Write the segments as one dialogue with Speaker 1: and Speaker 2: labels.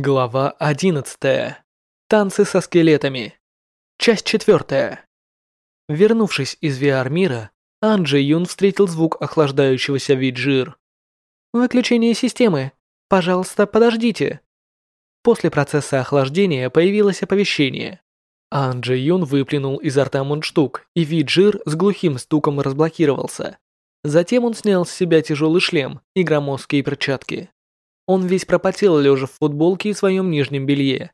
Speaker 1: Глава 11. Танцы со скелетами. Часть 4. Вернувшись из VR-мира, Анджи Юн встретил звук охлаждающегося Виджир. «Выключение системы. Пожалуйста, подождите». После процесса охлаждения появилось оповещение. Анджи Юн выплюнул изо рта мундштук, и Виджир с глухим стуком разблокировался. Затем он снял с себя тяжелый шлем и громоздкие перчатки. Он весь пропотел, лежа в футболке и своем нижнем белье.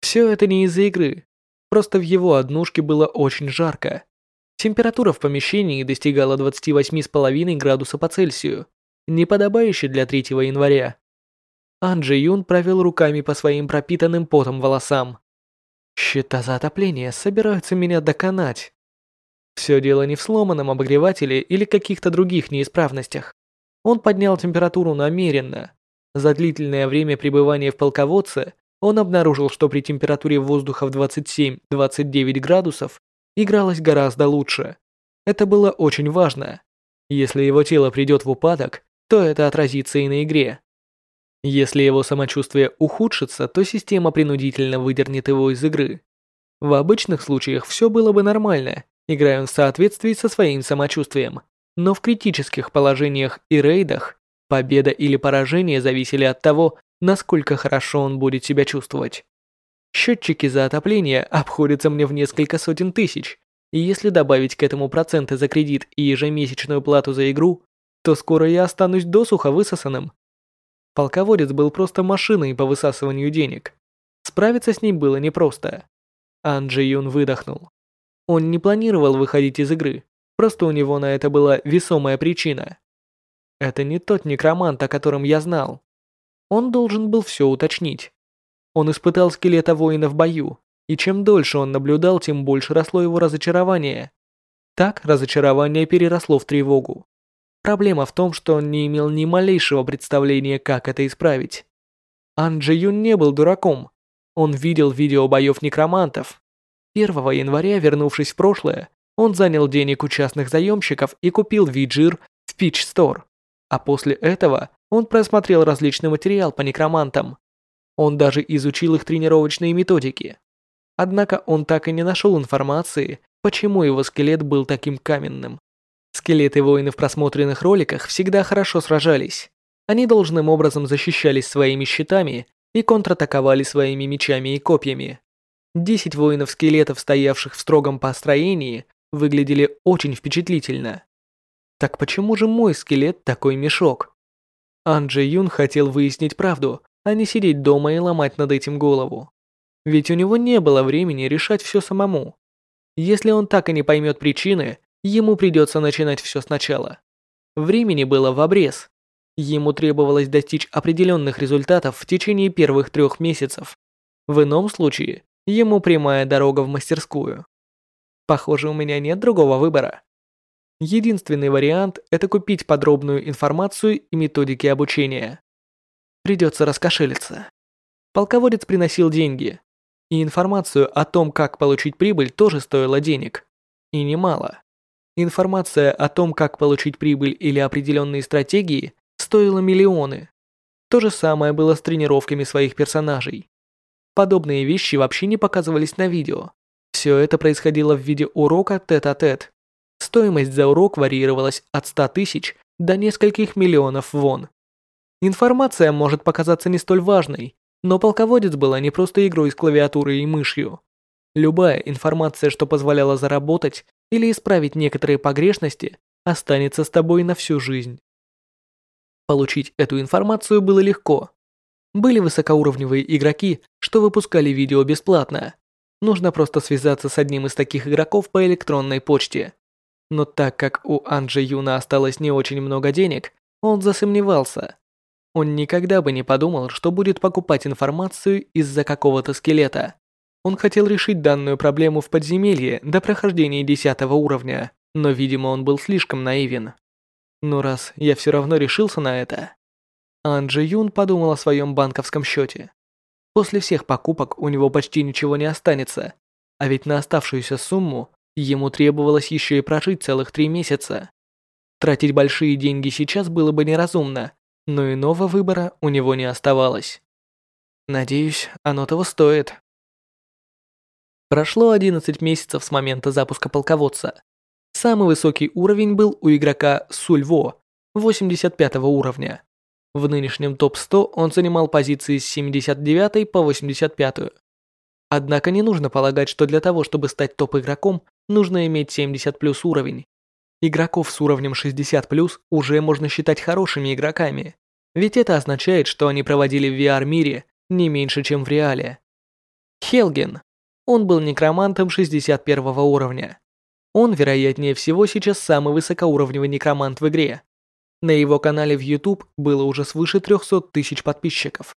Speaker 1: Все это не из-за игры. Просто в его однушке было очень жарко. Температура в помещении достигала 28,5 градуса по Цельсию, неподобающе для 3 января. Анджи Юн провел руками по своим пропитанным потом волосам. Счета за отопление собираются меня доконать. Все дело не в сломанном обогревателе или каких-то других неисправностях. Он поднял температуру намеренно, за длительное время пребывания в полководце он обнаружил, что при температуре воздуха в 27-29 градусов игралось гораздо лучше. Это было очень важно. Если его тело придет в упадок, то это отразится и на игре. Если его самочувствие ухудшится, то система принудительно выдернет его из игры. В обычных случаях все было бы нормально, играя в соответствии со своим самочувствием. Но в критических положениях и рейдах Победа или поражение зависели от того, насколько хорошо он будет себя чувствовать. Счетчики за отопление обходятся мне в несколько сотен тысяч, и если добавить к этому проценты за кредит и ежемесячную плату за игру, то скоро я останусь досуха высосанным. Полководец был просто машиной по высасыванию денег. Справиться с ним было непросто. Анджи Юн выдохнул. Он не планировал выходить из игры, просто у него на это была весомая причина. Это не тот некромант, о котором я знал. Он должен был все уточнить. Он испытал скелета воина в бою, и чем дольше он наблюдал, тем больше росло его разочарование. Так разочарование переросло в тревогу. Проблема в том, что он не имел ни малейшего представления, как это исправить. Анджи Юн не был дураком. Он видел видео боев некромантов. 1 января, вернувшись в прошлое, он занял денег у частных заемщиков и купил Виджир в Pitch Store. А после этого он просмотрел различный материал по некромантам. Он даже изучил их тренировочные методики. Однако он так и не нашел информации, почему его скелет был таким каменным. Скелеты воинов в просмотренных роликах всегда хорошо сражались. Они должным образом защищались своими щитами и контратаковали своими мечами и копьями. Десять воинов-скелетов, стоявших в строгом построении, выглядели очень впечатлительно. Так почему же мой скелет такой мешок? Анджи Юн хотел выяснить правду, а не сидеть дома и ломать над этим голову. Ведь у него не было времени решать все самому. Если он так и не поймет причины, ему придется начинать все сначала. Времени было в обрез. Ему требовалось достичь определенных результатов в течение первых трех месяцев. В ином случае, ему прямая дорога в мастерскую. Похоже, у меня нет другого выбора. Единственный вариант – это купить подробную информацию и методики обучения. Придется раскошелиться. Полководец приносил деньги, и информацию о том, как получить прибыль, тоже стоила денег. И немало. Информация о том, как получить прибыль или определенные стратегии, стоила миллионы. То же самое было с тренировками своих персонажей. Подобные вещи вообще не показывались на видео. Все это происходило в виде урока тет-а-тет. -тет. Стоимость за урок варьировалась от 100 тысяч до нескольких миллионов вон. Информация может показаться не столь важной, но полководец была не просто игрой с клавиатурой и мышью. Любая информация, что позволяла заработать или исправить некоторые погрешности, останется с тобой на всю жизнь. Получить эту информацию было легко. Были высокоуровневые игроки, что выпускали видео бесплатно. Нужно просто связаться с одним из таких игроков по электронной почте. Но так как у Анджи Юна осталось не очень много денег, он засомневался. Он никогда бы не подумал, что будет покупать информацию из-за какого-то скелета. Он хотел решить данную проблему в подземелье до прохождения 10 уровня, но, видимо, он был слишком наивен. Но раз я все равно решился на это... Анджи Юн подумал о своем банковском счете. После всех покупок у него почти ничего не останется, а ведь на оставшуюся сумму Ему требовалось еще и прожить целых три месяца. Тратить большие деньги сейчас было бы неразумно, но иного выбора у него не оставалось. Надеюсь, оно того стоит. Прошло 11 месяцев с момента запуска полководца. Самый высокий уровень был у игрока Сульво, 85 уровня. В нынешнем топ-100 он занимал позиции с 79 по 85. Однако не нужно полагать, что для того, чтобы стать топ-игроком, нужно иметь 70 плюс уровень. Игроков с уровнем 60 плюс уже можно считать хорошими игроками, ведь это означает, что они проводили в VR-мире не меньше, чем в реале. Хелген он был некромантом 61 уровня. Он, вероятнее всего, сейчас самый высокоуровневый некромант в игре. На его канале в YouTube было уже свыше 300 тысяч подписчиков.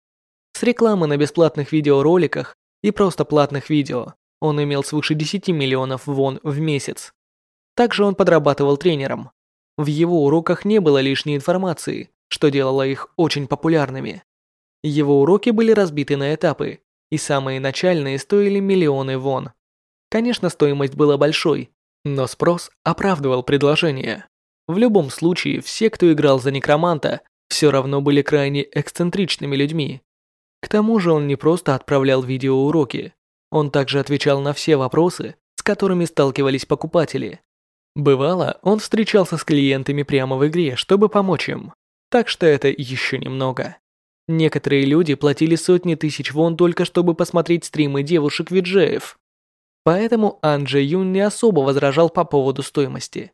Speaker 1: С рекламы на бесплатных видеороликах и просто платных видео он имел свыше 10 миллионов вон в месяц. Также он подрабатывал тренером. В его уроках не было лишней информации, что делало их очень популярными. Его уроки были разбиты на этапы, и самые начальные стоили миллионы вон. Конечно, стоимость была большой, но спрос оправдывал предложение. В любом случае, все, кто играл за некроманта, все равно были крайне эксцентричными людьми. К тому же он не просто отправлял видеоуроки, он также отвечал на все вопросы, с которыми сталкивались покупатели. Бывало, он встречался с клиентами прямо в игре, чтобы помочь им. Так что это еще немного. Некоторые люди платили сотни тысяч вон только чтобы посмотреть стримы девушек-виджеев. Поэтому Ан Дже Юн не особо возражал по поводу стоимости.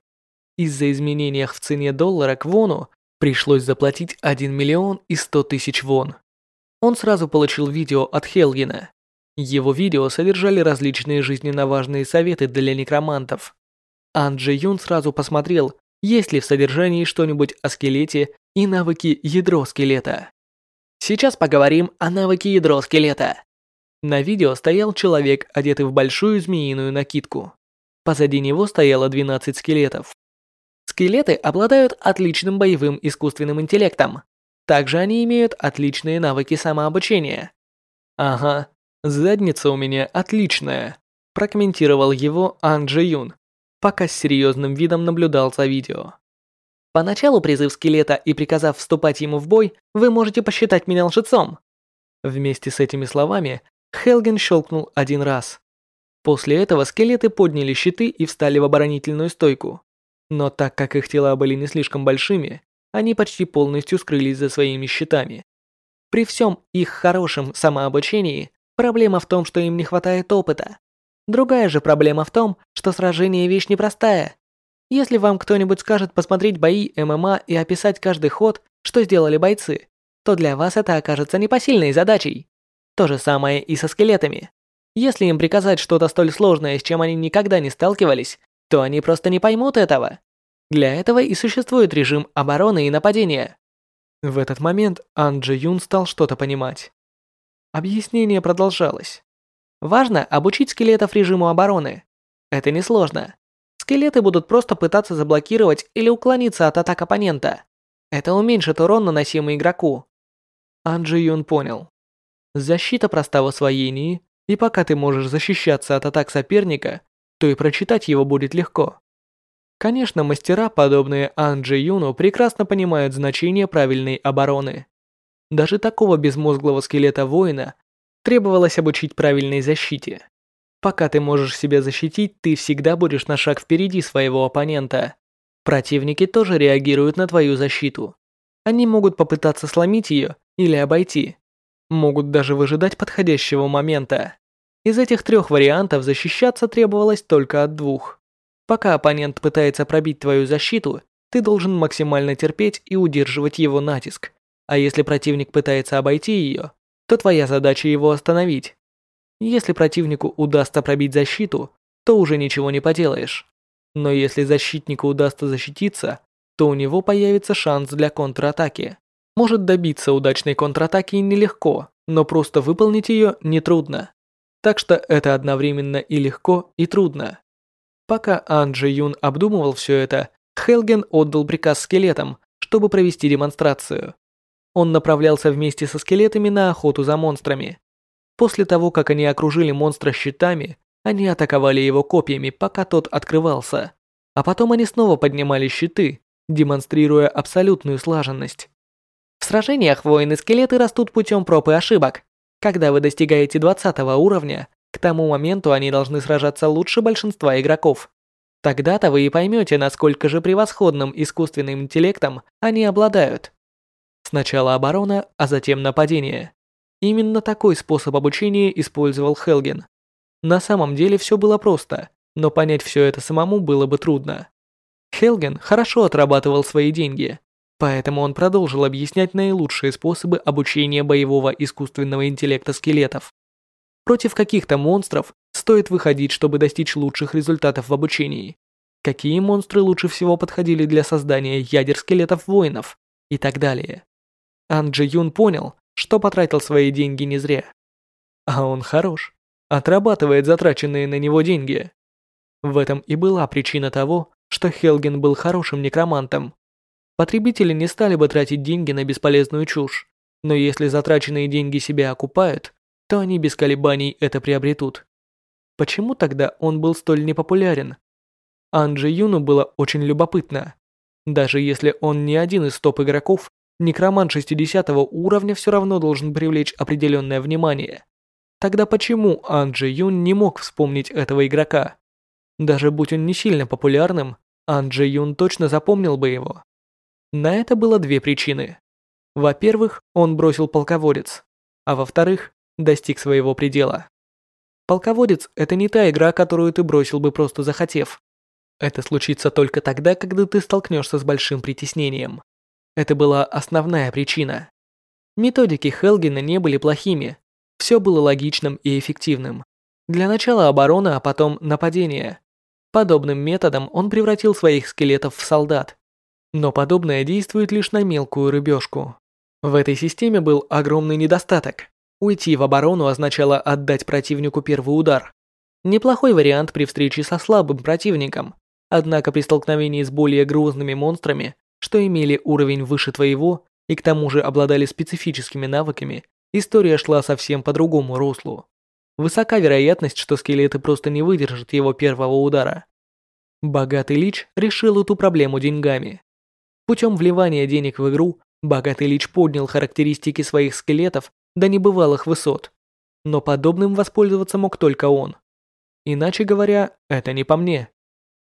Speaker 1: Из-за изменений в цене доллара к вону пришлось заплатить 1 миллион и 100 тысяч вон. Он сразу получил видео от Хелгена. Его видео содержали различные жизненно важные советы для некромантов. Ан Дже Юн сразу посмотрел, есть ли в содержании что-нибудь о скелете и навыки ядро скелета. Сейчас поговорим о навыке ядро скелета. На видео стоял человек, одетый в большую змеиную накидку. Позади него стояло 12 скелетов. Скелеты обладают отличным боевым искусственным интеллектом. Также они имеют отличные навыки самообучения. Ага, задница у меня отличная, прокомментировал его Ан Джи Юн, пока с серьезным видом наблюдал за видео. Поначалу призыв скелета и приказав вступать ему в бой, вы можете посчитать меня лжецом. Вместе с этими словами Хелген щелкнул один раз. После этого скелеты подняли щиты и встали в оборонительную стойку. Но так как их тела были не слишком большими, они почти полностью скрылись за своими щитами. При всем их хорошем самообучении, проблема в том, что им не хватает опыта. Другая же проблема в том, что сражение вещь непростая, если вам кто-нибудь скажет посмотреть бои ММА и описать каждый ход, что сделали бойцы, то для вас это окажется непосильной задачей. То же самое и со скелетами. Если им приказать что-то столь сложное, с чем они никогда не сталкивались, то они просто не поймут этого. Для этого и существует режим обороны и нападения. В этот момент Ан Джи Юн стал что-то понимать. Объяснение продолжалось. Важно обучить скелетов режиму обороны. Это несложно. Скелеты будут просто пытаться заблокировать или уклониться от атак оппонента. Это уменьшит урон, наносимый игроку. Анджи Юн понял. Защита проста в освоении, и пока ты можешь защищаться от атак соперника, то и прочитать его будет легко. Конечно, мастера, подобные Анджи Юну, прекрасно понимают значение правильной обороны. Даже такого безмозглого скелета воина требовалось обучить правильной защите. Пока ты можешь себя защитить, ты всегда будешь на шаг впереди своего оппонента. Противники тоже реагируют на твою защиту. Они могут попытаться сломить ее или обойти. Могут даже выжидать подходящего момента. Из этих трех вариантов защищаться требовалось только от двух. Пока оппонент пытается пробить твою защиту, ты должен максимально терпеть и удерживать его натиск. А если противник пытается обойти ее, то твоя задача его остановить. Если противнику удастся пробить защиту, то уже ничего не поделаешь. Но если защитнику удастся защититься, то у него появится шанс для контратаки. Может добиться удачной контратаки нелегко, но просто выполнить ее нетрудно. Так что это одновременно и легко, и трудно. Пока Анджи Юн обдумывал все это, Хелген отдал приказ скелетам, чтобы провести демонстрацию. Он направлялся вместе со скелетами на охоту за монстрами. После того, как они окружили монстра щитами, они атаковали его копьями, пока тот открывался. А потом они снова поднимали щиты, демонстрируя абсолютную слаженность. В сражениях воины-скелеты растут путем проб и ошибок. Когда вы достигаете 20 уровня, к тому моменту они должны сражаться лучше большинства игроков. Тогда-то вы и поймете, насколько же превосходным искусственным интеллектом они обладают. Сначала оборона, а затем нападение. Именно такой способ обучения использовал Хелген. На самом деле все было просто, но понять все это самому было бы трудно. Хелген хорошо отрабатывал свои деньги, поэтому он продолжил объяснять наилучшие способы обучения боевого искусственного интеллекта скелетов. Против каких-то монстров стоит выходить, чтобы достичь лучших результатов в обучении. Какие монстры лучше всего подходили для создания ядер скелетов воинов и так далее. Ан Джи Юн понял, что потратил свои деньги не зря. А он хорош, отрабатывает затраченные на него деньги. В этом и была причина того, что Хелген был хорошим некромантом. Потребители не стали бы тратить деньги на бесполезную чушь, но если затраченные деньги себя окупают, то они без колебаний это приобретут. Почему тогда он был столь непопулярен? Анджи Юну было очень любопытно. Даже если он не один из топ-игроков, некромант 60 уровня все равно должен привлечь определенное внимание. Тогда почему Анджи Юн не мог вспомнить этого игрока? Даже будь он не сильно популярным, Анджи Юн точно запомнил бы его. На это было две причины. Во-первых, он бросил полководец, а во-вторых, достиг своего предела. Полководец – это не та игра, которую ты бросил бы просто захотев. Это случится только тогда, когда ты столкнешься с большим притеснением. Это была основная причина. Методики Хелгена не были плохими. Все было логичным и эффективным. Для начала оборона, а потом нападение. Подобным методом он превратил своих скелетов в солдат. Но подобное действует лишь на мелкую рыбешку. В этой системе был огромный недостаток. Уйти в оборону означало отдать противнику первый удар. Неплохой вариант при встрече со слабым противником, однако при столкновении с более грозными монстрами, что имели уровень выше твоего и к тому же обладали специфическими навыками, история шла совсем по другому руслу. Высока вероятность, что скелеты просто не выдержат его первого удара. Богатый Лич решил эту проблему деньгами. Путем вливания денег в игру, Богатый Лич поднял характеристики своих скелетов до небывалых высот. Но подобным воспользоваться мог только он. Иначе говоря, это не по мне.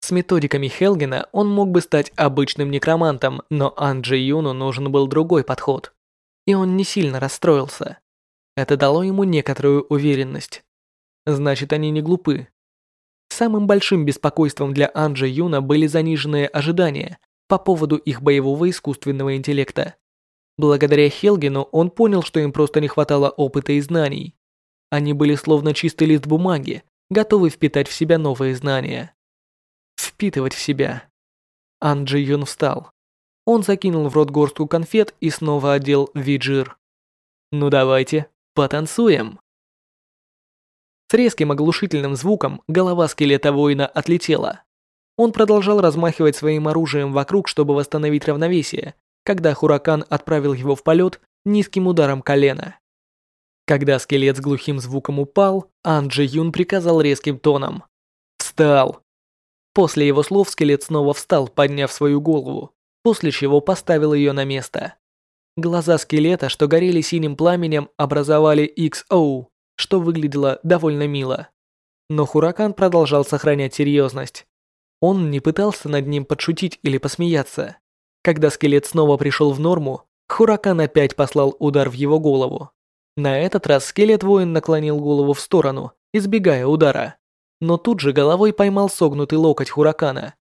Speaker 1: С методиками Хелгена он мог бы стать обычным некромантом, но Анджи Юну нужен был другой подход. И он не сильно расстроился. Это дало ему некоторую уверенность. Значит, они не глупы. Самым большим беспокойством для Анджи Юна были заниженные ожидания по поводу их боевого искусственного интеллекта. Благодаря Хелгену он понял, что им просто не хватало опыта и знаний. Они были словно чистый лист бумаги, готовы впитать в себя новые знания. Впитывать в себя. Анджи Юн встал. Он закинул в рот горстку конфет и снова одел виджир. «Ну давайте, Потанцуем!» С резким оглушительным звуком голова скелета воина отлетела. Он продолжал размахивать своим оружием вокруг, чтобы восстановить равновесие, когда Хуракан отправил его в полет низким ударом колена. Когда скелет с глухим звуком упал, Анджи Юн приказал резким тоном. «Встал!» После его слов скелет снова встал, подняв свою голову, после чего поставил ее на место. Глаза скелета, что горели синим пламенем, образовали XO, что выглядело довольно мило. Но Хуракан продолжал сохранять серьезность. Он не пытался над ним подшутить или посмеяться. Когда скелет снова пришел в норму, Хуракан опять послал удар в его голову. На этот раз скелет-воин наклонил голову в сторону, избегая удара. Но тут же головой поймал согнутый локоть Хуракана.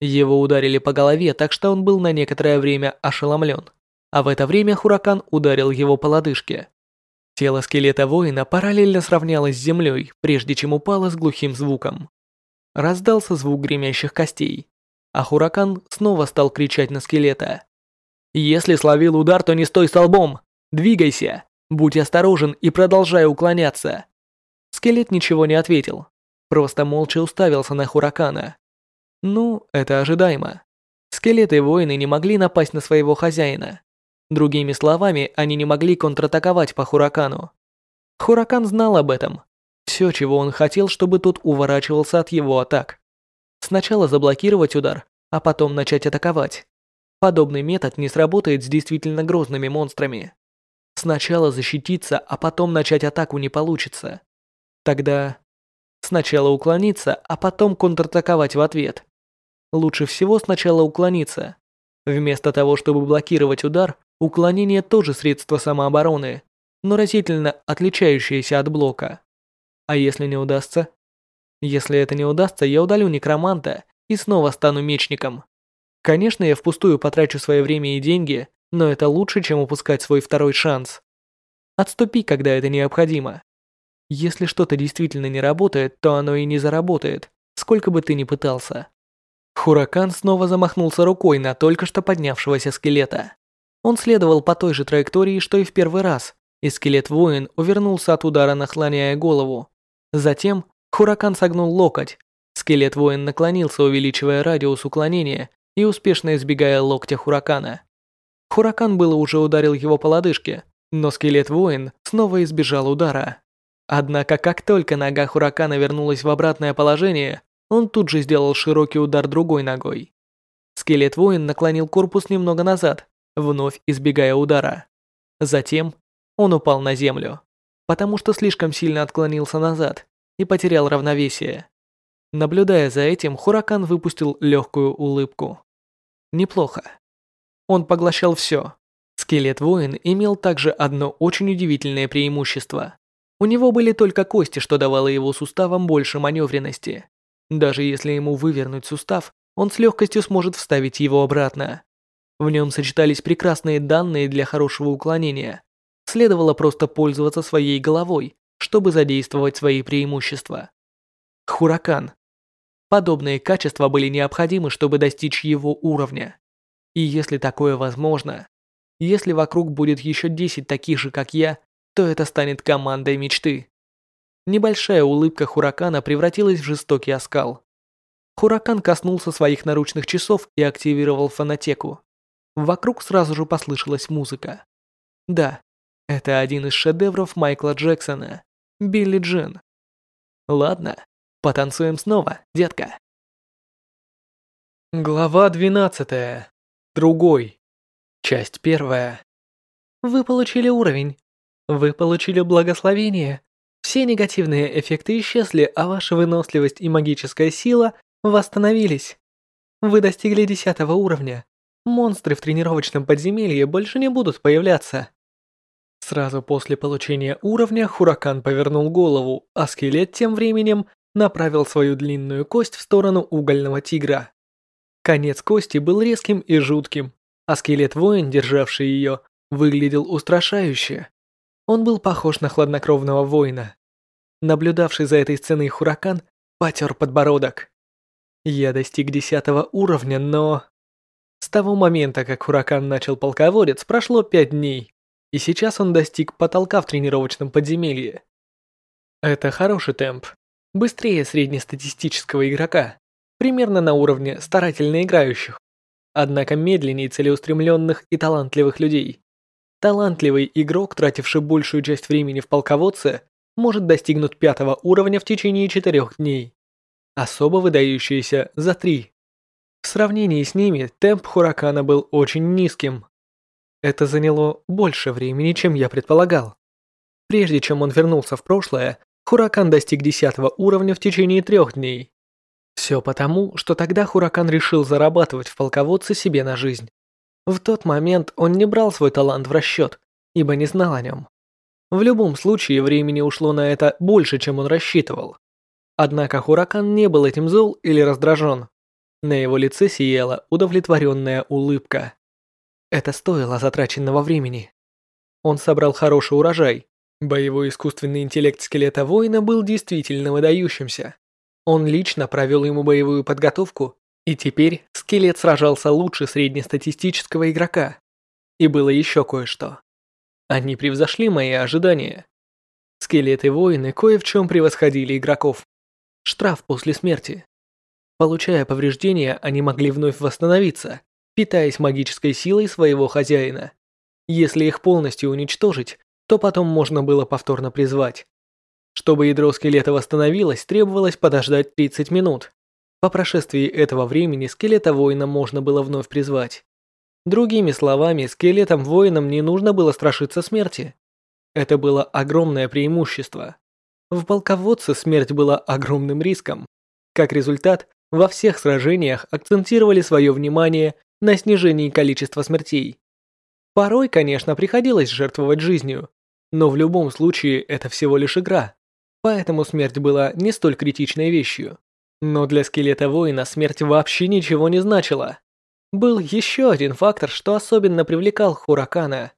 Speaker 1: Его ударили по голове, так что он был на некоторое время ошеломлен а в это время Хуракан ударил его по лодыжке. Тело скелета воина параллельно сравнялось с землей, прежде чем упало с глухим звуком. Раздался звук гремящих костей, а Хуракан снова стал кричать на скелета. «Если словил удар, то не стой столбом! Двигайся! Будь осторожен и продолжай уклоняться!» Скелет ничего не ответил, просто молча уставился на Хуракана. Ну, это ожидаемо. Скелеты-воины не могли напасть на своего хозяина. Другими словами, они не могли контратаковать по Хуракану. Хуракан знал об этом. Все, чего он хотел, чтобы тот уворачивался от его атак. Сначала заблокировать удар, а потом начать атаковать. Подобный метод не сработает с действительно грозными монстрами. Сначала защититься, а потом начать атаку не получится. Тогда сначала уклониться, а потом контратаковать в ответ. Лучше всего сначала уклониться. Вместо того, чтобы блокировать удар, уклонение тоже средство самообороны, но разительно отличающееся от блока. А если не удастся? Если это не удастся, я удалю некроманта и снова стану мечником. Конечно, я впустую потрачу свое время и деньги, но это лучше, чем упускать свой второй шанс. Отступи, когда это необходимо. Если что-то действительно не работает, то оно и не заработает, сколько бы ты ни пытался. Хуракан снова замахнулся рукой на только что поднявшегося скелета. Он следовал по той же траектории, что и в первый раз, и скелет-воин увернулся от удара, наклоняя голову. Затем Хуракан согнул локоть. Скелет-воин наклонился, увеличивая радиус уклонения и успешно избегая локтя Хуракана. Хуракан было уже ударил его по лодыжке, но скелет-воин снова избежал удара. Однако, как только нога Хуракана вернулась в обратное положение, он тут же сделал широкий удар другой ногой. Скелет-воин наклонил корпус немного назад, вновь избегая удара. Затем он упал на землю, потому что слишком сильно отклонился назад и потерял равновесие. Наблюдая за этим, Хуракан выпустил легкую улыбку. Неплохо. Он поглощал все. Скелет-воин имел также одно очень удивительное преимущество. У него были только кости, что давало его суставам больше маневренности. Даже если ему вывернуть сустав, он с легкостью сможет вставить его обратно. В нем сочетались прекрасные данные для хорошего уклонения. Следовало просто пользоваться своей головой, чтобы задействовать свои преимущества. Хуракан. Подобные качества были необходимы, чтобы достичь его уровня. И если такое возможно, если вокруг будет еще 10 таких же, как я, то это станет командой мечты. Небольшая улыбка Хуракана превратилась в жестокий оскал. Хуракан коснулся своих наручных часов и активировал фонотеку. Вокруг сразу же послышалась музыка. Да, это один из шедевров Майкла Джексона, Билли Джин. Ладно, потанцуем снова, детка. Глава 12. Другой. Часть первая. Вы получили уровень. Вы получили благословение. Все негативные эффекты исчезли, а ваша выносливость и магическая сила восстановились. Вы достигли десятого уровня. Монстры в тренировочном подземелье больше не будут появляться. Сразу после получения уровня Хуракан повернул голову, а скелет тем временем направил свою длинную кость в сторону угольного тигра. Конец кости был резким и жутким, а скелет-воин, державший ее, выглядел устрашающе. Он был похож на хладнокровного воина. Наблюдавший за этой сценой Хуракан потер подбородок. Я достиг десятого уровня, но... С того момента, как Хуракан начал полководец, прошло пять дней, и сейчас он достиг потолка в тренировочном подземелье. Это хороший темп, быстрее среднестатистического игрока, примерно на уровне старательно играющих, однако медленнее целеустремленных и талантливых людей. Талантливый игрок, тративший большую часть времени в полководце, может достигнуть пятого уровня в течение четырех дней. Особо выдающиеся за три. В сравнении с ними темп Хуракана был очень низким. Это заняло больше времени, чем я предполагал. Прежде чем он вернулся в прошлое, Хуракан достиг десятого уровня в течение трех дней. Все потому, что тогда Хуракан решил зарабатывать в полководце себе на жизнь. В тот момент он не брал свой талант в расчет, ибо не знал о нем. В любом случае, времени ушло на это больше, чем он рассчитывал. Однако Хуракан не был этим зол или раздражен. На его лице сияла удовлетворенная улыбка. Это стоило затраченного времени. Он собрал хороший урожай. Боевой искусственный интеллект скелета воина был действительно выдающимся. Он лично провел ему боевую подготовку и теперь скелет сражался лучше среднестатистического игрока. И было еще кое-что. Они превзошли мои ожидания. Скелеты-воины кое в чем превосходили игроков. Штраф после смерти. Получая повреждения, они могли вновь восстановиться, питаясь магической силой своего хозяина. Если их полностью уничтожить, то потом можно было повторно призвать. Чтобы ядро скелета восстановилось, требовалось подождать 30 минут. По прошествии этого времени скелета воина можно было вновь призвать. Другими словами, скелетам-воинам не нужно было страшиться смерти. Это было огромное преимущество. В полководце смерть была огромным риском. Как результат, во всех сражениях акцентировали свое внимание на снижении количества смертей. Порой, конечно, приходилось жертвовать жизнью, но в любом случае это всего лишь игра, поэтому смерть была не столь критичной вещью. Но для скелета воина смерть вообще ничего не значила. Был еще один фактор, что особенно привлекал Хуракана.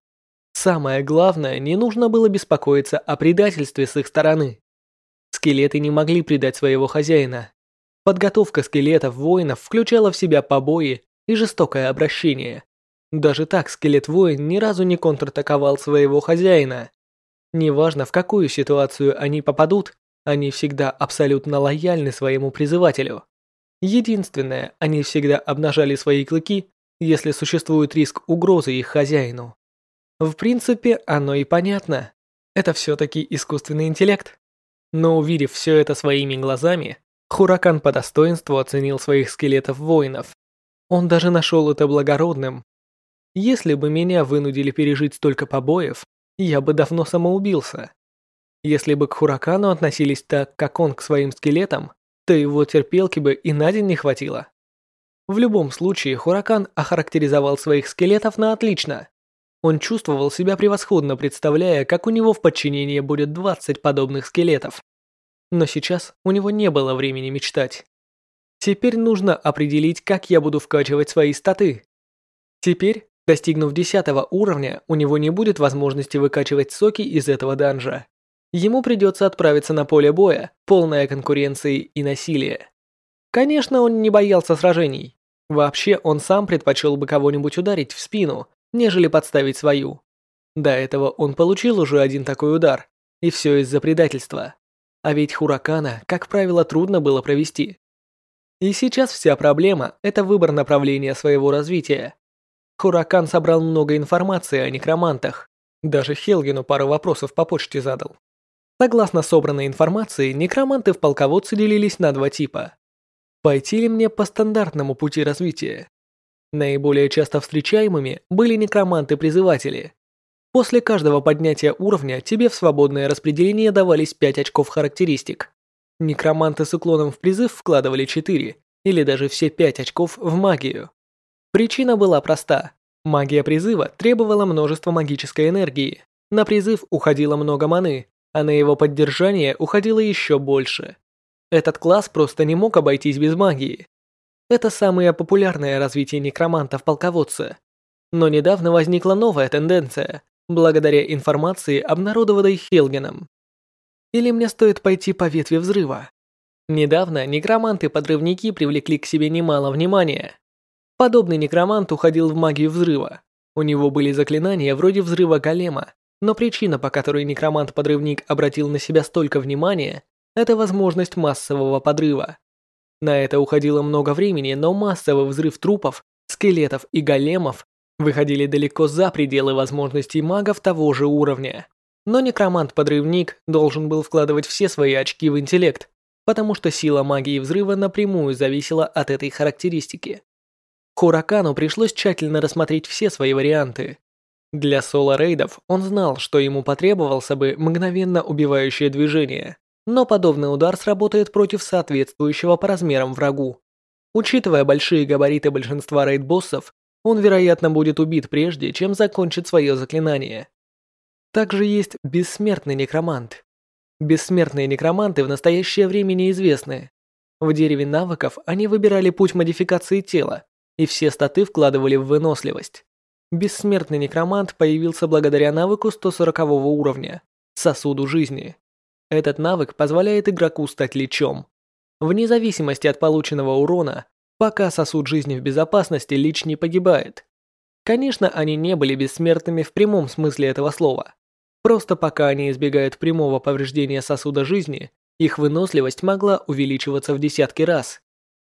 Speaker 1: Самое главное, не нужно было беспокоиться о предательстве с их стороны. Скелеты не могли предать своего хозяина. Подготовка скелетов воинов включала в себя побои и жестокое обращение. Даже так скелет-воин ни разу не контратаковал своего хозяина. Неважно, в какую ситуацию они попадут, они всегда абсолютно лояльны своему призывателю. Единственное, они всегда обнажали свои клыки, если существует риск угрозы их хозяину. В принципе, оно и понятно. Это все-таки искусственный интеллект. Но увидев все это своими глазами, Хуракан по достоинству оценил своих скелетов-воинов. Он даже нашел это благородным. Если бы меня вынудили пережить столько побоев, я бы давно самоубился. Если бы к Хуракану относились так, как он к своим скелетам, то его терпелки бы и на день не хватило. В любом случае, Хуракан охарактеризовал своих скелетов на отлично. Он чувствовал себя превосходно, представляя, как у него в подчинении будет 20 подобных скелетов. Но сейчас у него не было времени мечтать. Теперь нужно определить, как я буду вкачивать свои статы. Теперь, достигнув 10 уровня, у него не будет возможности выкачивать соки из этого данжа ему придется отправиться на поле боя, полное конкуренции и насилия. Конечно, он не боялся сражений. Вообще, он сам предпочел бы кого-нибудь ударить в спину, нежели подставить свою. До этого он получил уже один такой удар, и все из-за предательства. А ведь Хуракана, как правило, трудно было провести. И сейчас вся проблема – это выбор направления своего развития. Хуракан собрал много информации о некромантах. Даже Хелгину пару вопросов по почте задал. Согласно собранной информации, некроманты в полководце делились на два типа. Пойти ли мне по стандартному пути развития? Наиболее часто встречаемыми были некроманты-призыватели. После каждого поднятия уровня тебе в свободное распределение давались 5 очков характеристик. Некроманты с уклоном в призыв вкладывали 4, или даже все 5 очков в магию. Причина была проста. Магия призыва требовала множества магической энергии. На призыв уходило много маны, а на его поддержание уходило еще больше. Этот класс просто не мог обойтись без магии. Это самое популярное развитие полководце. Но недавно возникла новая тенденция, благодаря информации, обнародованной Хелгеном. Или мне стоит пойти по ветви взрыва? Недавно некроманты-подрывники привлекли к себе немало внимания. Подобный некромант уходил в магию взрыва. У него были заклинания вроде взрыва голема, но причина, по которой некромант-подрывник обратил на себя столько внимания, это возможность массового подрыва. На это уходило много времени, но массовый взрыв трупов, скелетов и големов выходили далеко за пределы возможностей магов того же уровня. Но некромант-подрывник должен был вкладывать все свои очки в интеллект, потому что сила магии взрыва напрямую зависела от этой характеристики. Хуракану пришлось тщательно рассмотреть все свои варианты, для соло-рейдов он знал, что ему потребовался бы мгновенно убивающее движение, но подобный удар сработает против соответствующего по размерам врагу. Учитывая большие габариты большинства рейд-боссов, он, вероятно, будет убит прежде, чем закончит свое заклинание. Также есть бессмертный некромант. Бессмертные некроманты в настоящее время неизвестны. В дереве навыков они выбирали путь модификации тела, и все статы вкладывали в выносливость. Бессмертный некромант появился благодаря навыку 140 уровня – сосуду жизни. Этот навык позволяет игроку стать лечом. Вне зависимости от полученного урона, пока сосуд жизни в безопасности, лич не погибает. Конечно, они не были бессмертными в прямом смысле этого слова. Просто пока они избегают прямого повреждения сосуда жизни, их выносливость могла увеличиваться в десятки раз.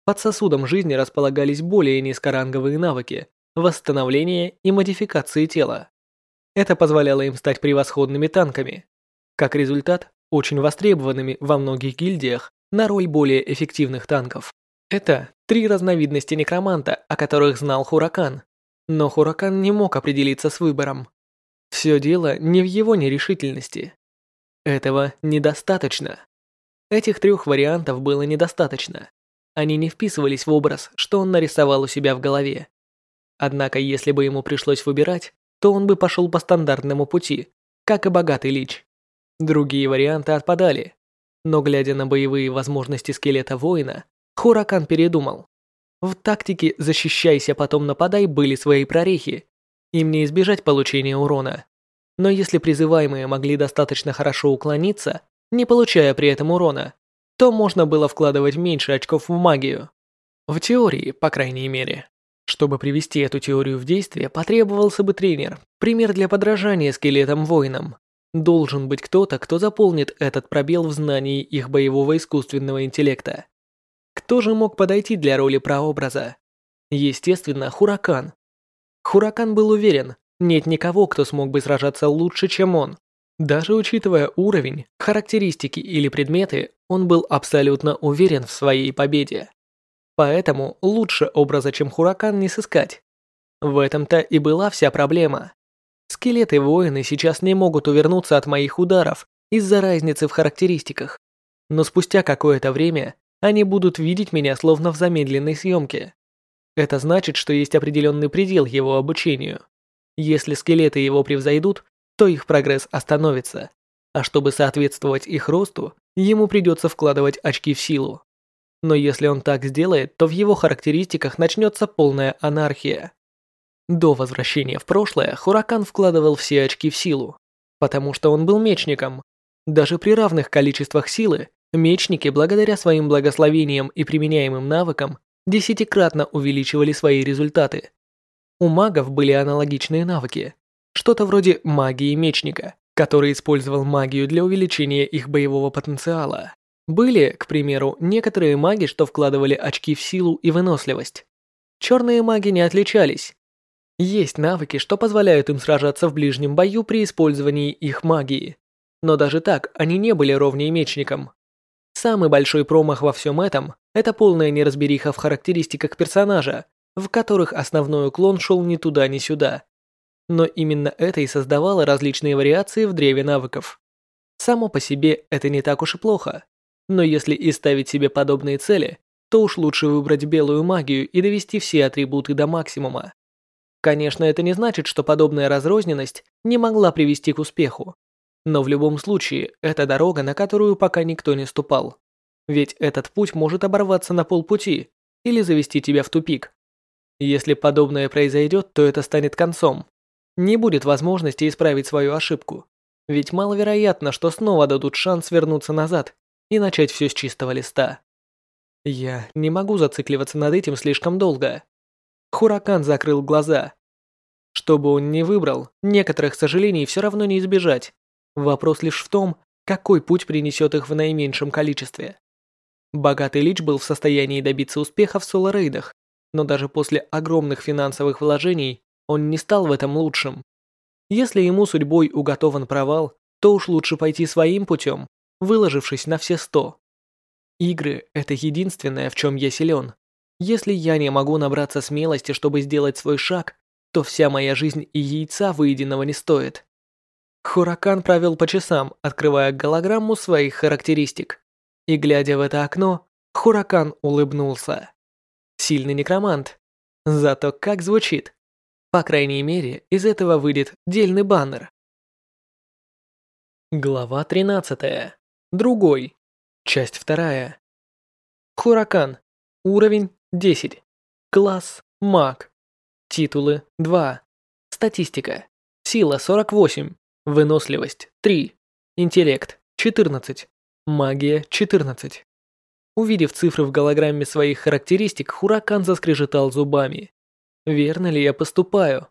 Speaker 1: Под сосудом жизни располагались более низкоранговые навыки, восстановления и модификации тела. Это позволяло им стать превосходными танками. Как результат, очень востребованными во многих гильдиях на роль более эффективных танков. Это три разновидности некроманта, о которых знал Хуракан. Но Хуракан не мог определиться с выбором. Все дело не в его нерешительности. Этого недостаточно. Этих трех вариантов было недостаточно. Они не вписывались в образ, что он нарисовал у себя в голове. Однако, если бы ему пришлось выбирать, то он бы пошел по стандартному пути, как и богатый лич. Другие варианты отпадали. Но глядя на боевые возможности скелета воина, Хуракан передумал. В тактике «защищайся, потом нападай» были свои прорехи. Им не избежать получения урона. Но если призываемые могли достаточно хорошо уклониться, не получая при этом урона, то можно было вкладывать меньше очков в магию. В теории, по крайней мере. Чтобы привести эту теорию в действие, потребовался бы тренер, пример для подражания скелетам-воинам. Должен быть кто-то, кто заполнит этот пробел в знании их боевого искусственного интеллекта. Кто же мог подойти для роли прообраза? Естественно, Хуракан. Хуракан был уверен, нет никого, кто смог бы сражаться лучше, чем он. Даже учитывая уровень, характеристики или предметы, он был абсолютно уверен в своей победе. Поэтому лучше образа, чем Хуракан, не сыскать. В этом-то и была вся проблема. Скелеты-воины сейчас не могут увернуться от моих ударов из-за разницы в характеристиках. Но спустя какое-то время они будут видеть меня словно в замедленной съемке. Это значит, что есть определенный предел его обучению. Если скелеты его превзойдут, то их прогресс остановится. А чтобы соответствовать их росту, ему придется вкладывать очки в силу. Но если он так сделает, то в его характеристиках начнется полная анархия. До возвращения в прошлое Хуракан вкладывал все очки в силу, потому что он был мечником. Даже при равных количествах силы, мечники, благодаря своим благословениям и применяемым навыкам, десятикратно увеличивали свои результаты. У магов были аналогичные навыки, что-то вроде магии мечника, который использовал магию для увеличения их боевого потенциала. Были, к примеру, некоторые маги, что вкладывали очки в силу и выносливость. Черные маги не отличались. Есть навыки, что позволяют им сражаться в ближнем бою при использовании их магии. Но даже так они не были ровнее мечникам. Самый большой промах во всем этом – это полная неразбериха в характеристиках персонажа, в которых основной уклон шел ни туда, ни сюда. Но именно это и создавало различные вариации в древе навыков. Само по себе это не так уж и плохо. Но если и ставить себе подобные цели, то уж лучше выбрать белую магию и довести все атрибуты до максимума. Конечно, это не значит, что подобная разрозненность не могла привести к успеху. Но в любом случае, это дорога, на которую пока никто не ступал. Ведь этот путь может оборваться на полпути или завести тебя в тупик. Если подобное произойдет, то это станет концом. Не будет возможности исправить свою ошибку. Ведь маловероятно, что снова дадут шанс вернуться назад и начать все с чистого листа. Я не могу зацикливаться над этим слишком долго. Хуракан закрыл глаза. Что бы он ни выбрал, некоторых сожалений все равно не избежать. Вопрос лишь в том, какой путь принесет их в наименьшем количестве. Богатый Лич был в состоянии добиться успеха в соло-рейдах, но даже после огромных финансовых вложений он не стал в этом лучшим. Если ему судьбой уготован провал, то уж лучше пойти своим путем, выложившись на все сто. Игры – это единственное, в чем я силен. Если я не могу набраться смелости, чтобы сделать свой шаг, то вся моя жизнь и яйца выеденного не стоит. Хуракан провел по часам, открывая голограмму своих характеристик. И глядя в это окно, Хуракан улыбнулся. Сильный некромант. Зато как звучит. По крайней мере, из этого выйдет дельный баннер. Глава 13. Другой. Часть 2. Хуракан. Уровень 10. Класс маг. Титулы 2. Статистика. Сила 48. Выносливость 3. Интеллект 14. Магия 14. Увидев цифры в голограмме своих характеристик, Хуракан заскрежетал зубами. Верно ли я поступаю?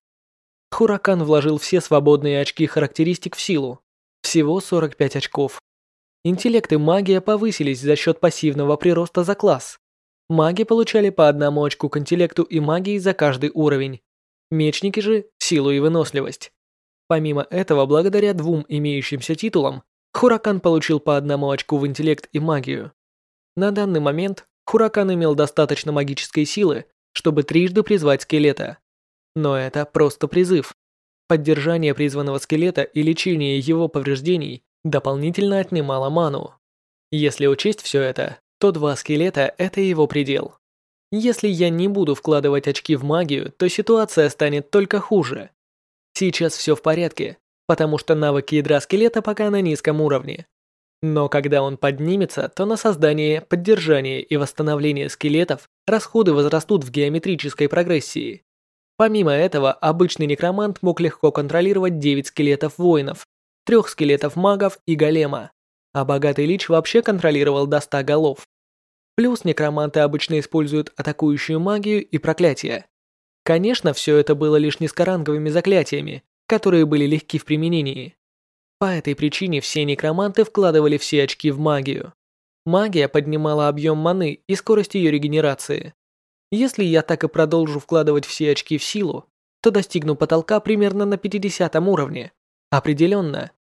Speaker 1: Хуракан вложил все свободные очки характеристик в силу. Всего 45 очков. Интеллект и магия повысились за счет пассивного прироста за класс. Маги получали по одному очку к интеллекту и магии за каждый уровень. Мечники же – силу и выносливость. Помимо этого, благодаря двум имеющимся титулам, Хуракан получил по одному очку в интеллект и магию. На данный момент Хуракан имел достаточно магической силы, чтобы трижды призвать скелета. Но это просто призыв. Поддержание призванного скелета и лечение его повреждений дополнительно отнимало ману. Если учесть все это, то два скелета – это его предел. Если я не буду вкладывать очки в магию, то ситуация станет только хуже. Сейчас все в порядке, потому что навыки ядра скелета пока на низком уровне. Но когда он поднимется, то на создание, поддержание и восстановление скелетов расходы возрастут в геометрической прогрессии. Помимо этого, обычный некромант мог легко контролировать 9 скелетов воинов, 3 скелетов магов и голема, а богатый лич вообще контролировал до 100 голов. Плюс некроманты обычно используют атакующую магию и проклятия. Конечно, все это было лишь низкоранговыми заклятиями, которые были легки в применении. По этой причине все некроманты вкладывали все очки в магию. Магия поднимала объем маны и скорость ее регенерации. Если я так и продолжу вкладывать все очки в силу, то достигну потолка примерно на 50 уровне. Определенно.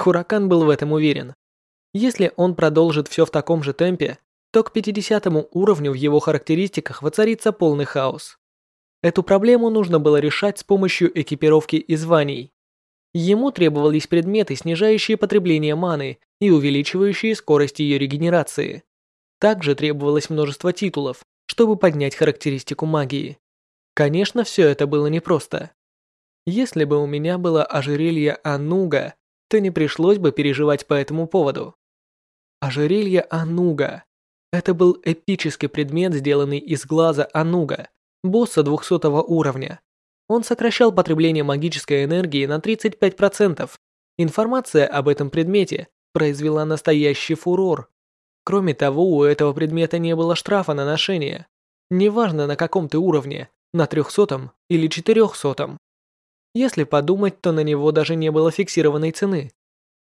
Speaker 1: Хуракан был в этом уверен. Если он продолжит все в таком же темпе, то к 50 уровню в его характеристиках воцарится полный хаос. Эту проблему нужно было решать с помощью экипировки и званий. Ему требовались предметы, снижающие потребление маны и увеличивающие скорость ее регенерации. Также требовалось множество титулов, чтобы поднять характеристику магии. Конечно, все это было непросто. Если бы у меня было ожерелье Ануга, то не пришлось бы переживать по этому поводу. Ожерелье Ануга. Это был эпический предмет, сделанный из глаза Ануга, босса 200 уровня. Он сокращал потребление магической энергии на 35%. Информация об этом предмете произвела настоящий фурор. Кроме того, у этого предмета не было штрафа на ношение. Неважно на каком ты уровне, на 300 или 400. Если подумать, то на него даже не было фиксированной цены.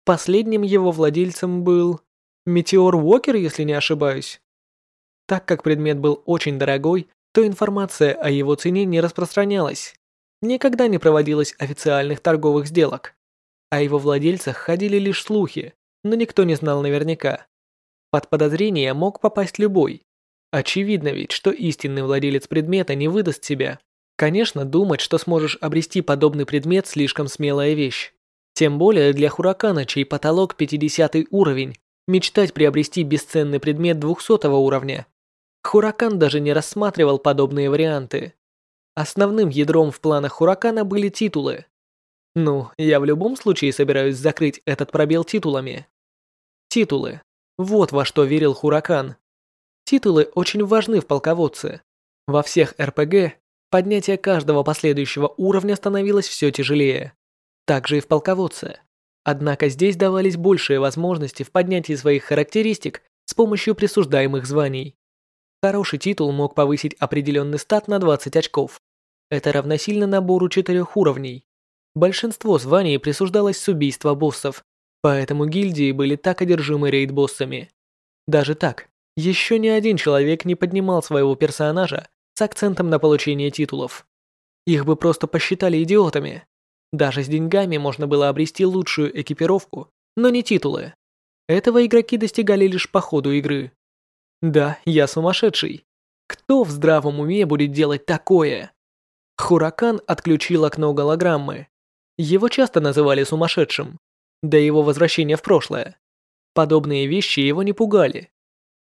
Speaker 1: Последним его владельцем был Метеор Уокер, если не ошибаюсь. Так как предмет был очень дорогой, то информация о его цене не распространялась никогда не проводилось официальных торговых сделок. О его владельцах ходили лишь слухи, но никто не знал наверняка. Под подозрение мог попасть любой. Очевидно ведь, что истинный владелец предмета не выдаст себя. Конечно, думать, что сможешь обрести подобный предмет, слишком смелая вещь. Тем более для Хуракана, чей потолок 50 уровень, мечтать приобрести бесценный предмет 200 уровня. Хуракан даже не рассматривал подобные варианты. Основным ядром в планах Хуракана были титулы. Ну, я в любом случае собираюсь закрыть этот пробел титулами. Титулы. Вот во что верил Хуракан. Титулы очень важны в полководце. Во всех РПГ поднятие каждого последующего уровня становилось все тяжелее. Также и в полководце. Однако здесь давались большие возможности в поднятии своих характеристик с помощью присуждаемых званий. Хороший титул мог повысить определенный стат на 20 очков. Это равносильно набору четырех уровней. Большинство званий присуждалось с убийства боссов, поэтому гильдии были так одержимы рейд-боссами. Даже так, еще ни один человек не поднимал своего персонажа с акцентом на получение титулов. Их бы просто посчитали идиотами. Даже с деньгами можно было обрести лучшую экипировку, но не титулы. Этого игроки достигали лишь по ходу игры. Да, я сумасшедший. Кто в здравом уме будет делать такое? Хуракан отключил окно голограммы. Его часто называли сумасшедшим, до его возвращения в прошлое. Подобные вещи его не пугали.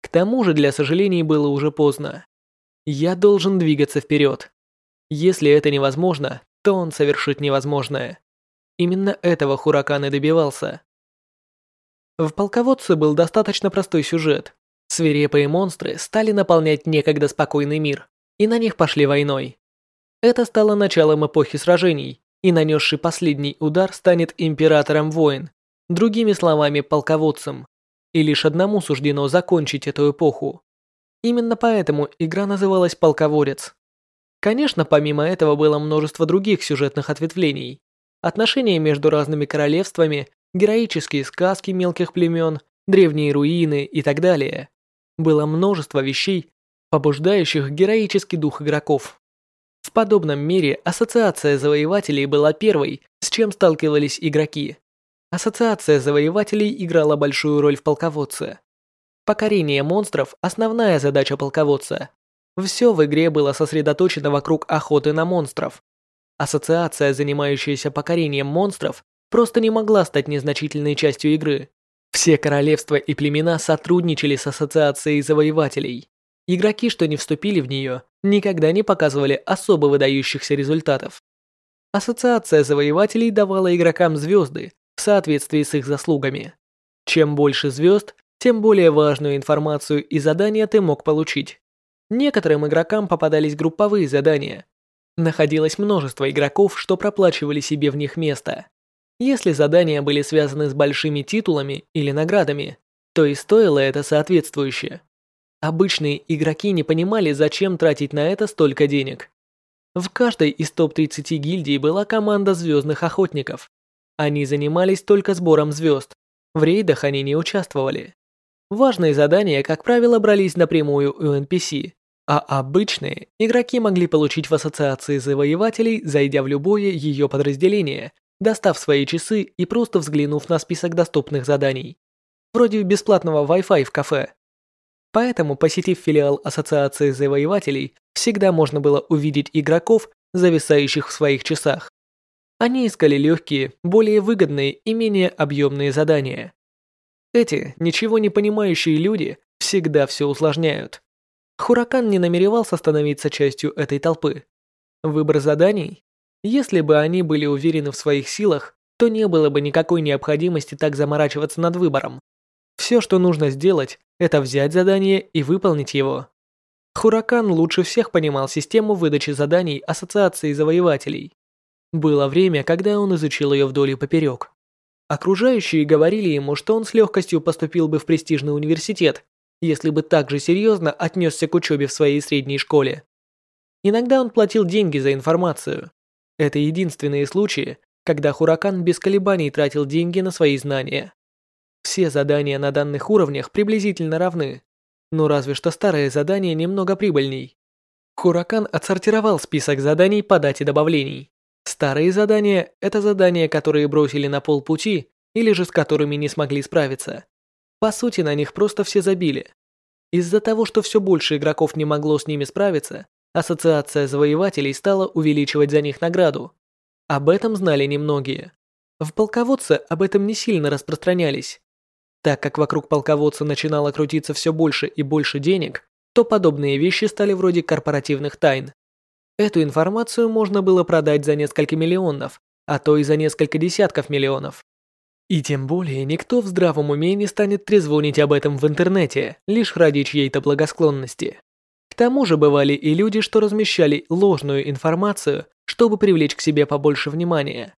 Speaker 1: К тому же для сожалений было уже поздно. Я должен двигаться вперед. Если это невозможно, то он совершит невозможное. Именно этого Хуракан и добивался. В полководце был достаточно простой сюжет. Свирепые монстры стали наполнять некогда спокойный мир, и на них пошли войной. Это стало началом эпохи сражений, и нанесший последний удар станет императором войн, другими словами, полководцем. И лишь одному суждено закончить эту эпоху. Именно поэтому игра называлась «Полководец». Конечно, помимо этого было множество других сюжетных ответвлений. Отношения между разными королевствами, героические сказки мелких племен, древние руины и так далее. Было множество вещей, побуждающих героический дух игроков. В подобном мире Ассоциация Завоевателей была первой, с чем сталкивались игроки. Ассоциация Завоевателей играла большую роль в полководце. Покорение монстров – основная задача полководца. Все в игре было сосредоточено вокруг охоты на монстров. Ассоциация, занимающаяся покорением монстров, просто не могла стать незначительной частью игры. Все королевства и племена сотрудничали с Ассоциацией Завоевателей. Игроки, что не вступили в нее, никогда не показывали особо выдающихся результатов. Ассоциация Завоевателей давала игрокам звезды в соответствии с их заслугами. Чем больше звезд, тем более важную информацию и задания ты мог получить. Некоторым игрокам попадались групповые задания. Находилось множество игроков, что проплачивали себе в них место. Если задания были связаны с большими титулами или наградами, то и стоило это соответствующе. Обычные игроки не понимали, зачем тратить на это столько денег. В каждой из топ-30 гильдий была команда звездных охотников. Они занимались только сбором звезд. В рейдах они не участвовали. Важные задания, как правило, брались напрямую у NPC, а обычные игроки могли получить в ассоциации завоевателей, зайдя в любое ее подразделение, достав свои часы и просто взглянув на список доступных заданий. Вроде бесплатного Wi-Fi в кафе. Поэтому, посетив филиал Ассоциации завоевателей, всегда можно было увидеть игроков, зависающих в своих часах. Они искали легкие, более выгодные и менее объемные задания. Эти, ничего не понимающие люди, всегда все усложняют. Хуракан не намеревался становиться частью этой толпы. Выбор заданий? Если бы они были уверены в своих силах, то не было бы никакой необходимости так заморачиваться над выбором. Все, что нужно сделать, это взять задание и выполнить его. Хуракан лучше всех понимал систему выдачи заданий Ассоциации завоевателей. Было время, когда он изучил ее вдоль и поперек. Окружающие говорили ему, что он с легкостью поступил бы в престижный университет, если бы так же серьезно отнесся к учебе в своей средней школе. Иногда он платил деньги за информацию. Это единственные случаи, когда Хуракан без колебаний тратил деньги на свои знания. Все задания на данных уровнях приблизительно равны, но разве что старое задание немного прибыльней. Хуракан отсортировал список заданий по дате добавлений. Старые задания – это задания, которые бросили на полпути или же с которыми не смогли справиться. По сути, на них просто все забили. Из-за того, что все больше игроков не могло с ними справиться, Ассоциация завоевателей стала увеличивать за них награду. Об этом знали немногие. В полководце об этом не сильно распространялись. Так как вокруг полководца начинало крутиться все больше и больше денег, то подобные вещи стали вроде корпоративных тайн. Эту информацию можно было продать за несколько миллионов, а то и за несколько десятков миллионов. И тем более никто в здравом уме не станет трезвонить об этом в интернете, лишь ради чьей-то благосклонности. К тому же бывали и люди, что размещали ложную информацию, чтобы привлечь к себе побольше внимания.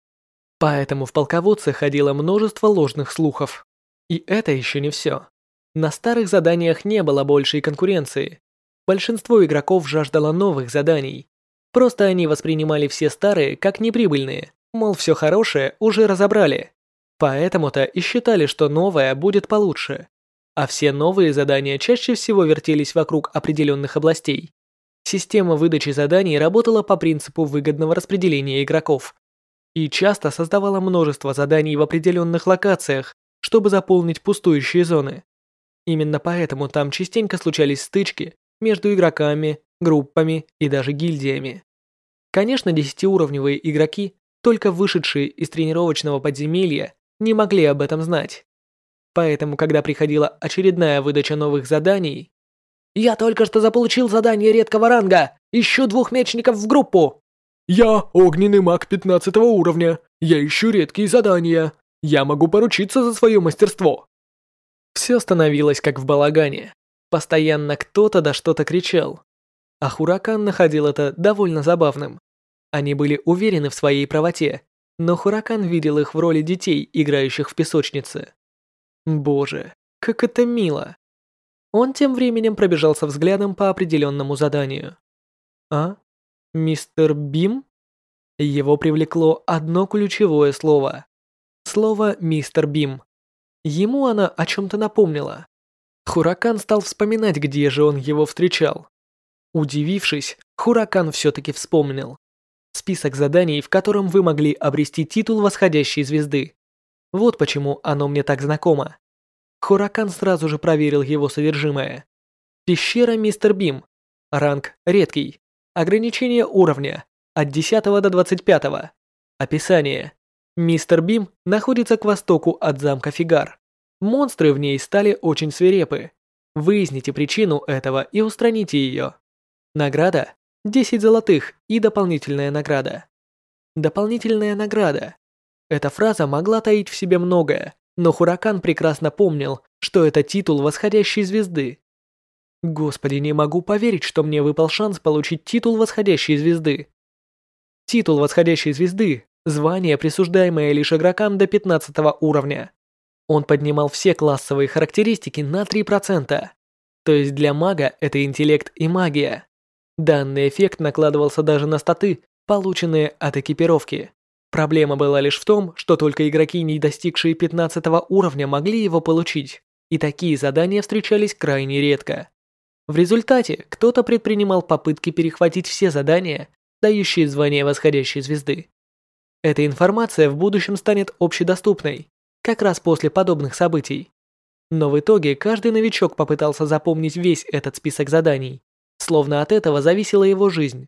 Speaker 1: Поэтому в полководце ходило множество ложных слухов. И это еще не все. На старых заданиях не было большей конкуренции. Большинство игроков жаждало новых заданий, Просто они воспринимали все старые как неприбыльные, мол, все хорошее уже разобрали. Поэтому-то и считали, что новое будет получше. А все новые задания чаще всего вертелись вокруг определенных областей. Система выдачи заданий работала по принципу выгодного распределения игроков и часто создавала множество заданий в определенных локациях, чтобы заполнить пустующие зоны. Именно поэтому там частенько случались стычки между игроками, группами и даже гильдиями. Конечно, десятиуровневые игроки, только вышедшие из тренировочного подземелья, не могли об этом знать. Поэтому, когда приходила очередная выдача новых заданий, «Я только что заполучил задание редкого ранга! Ищу двух мечников в группу!»
Speaker 2: «Я огненный маг 15 уровня! Я ищу редкие задания! Я могу поручиться за свое мастерство!»
Speaker 1: Все становилось как в балагане. Постоянно кто-то да что-то кричал. А Хуракан находил это довольно забавным. Они были уверены в своей правоте, но Хуракан видел их в роли детей, играющих в песочнице. Боже, как это мило. Он тем временем пробежался взглядом по определенному заданию. А? Мистер Бим? Его привлекло одно ключевое слово. Слово «Мистер Бим». Ему она о чем-то напомнила. Хуракан стал вспоминать, где же он его встречал. Удивившись, Хуракан все-таки вспомнил список заданий, в котором вы могли обрести титул восходящей звезды. Вот почему оно мне так знакомо. Хуракан сразу же проверил его содержимое. Пещера Мистер Бим. Ранг редкий. Ограничение уровня. от 10 до 25. Описание. Мистер Бим находится к востоку от замка Фигар. Монстры в ней стали очень свирепы. Выясните причину этого и устраните ее. Награда 10 золотых и дополнительная награда. Дополнительная награда. Эта фраза могла таить в себе многое, но Хуракан прекрасно помнил, что это титул восходящей звезды. Господи, не могу поверить, что мне выпал шанс получить титул восходящей звезды. Титул восходящей звезды – звание, присуждаемое лишь игрокам до 15 уровня. Он поднимал все классовые характеристики на 3%. То есть для мага это интеллект и магия. Данный эффект накладывался даже на статы, полученные от экипировки. Проблема была лишь в том, что только игроки, не достигшие 15 уровня, могли его получить, и такие задания встречались крайне редко. В результате кто-то предпринимал попытки перехватить все задания, дающие звание восходящей звезды. Эта информация в будущем станет общедоступной, как раз после подобных событий. Но в итоге каждый новичок попытался запомнить весь этот список заданий, словно от этого зависела его жизнь.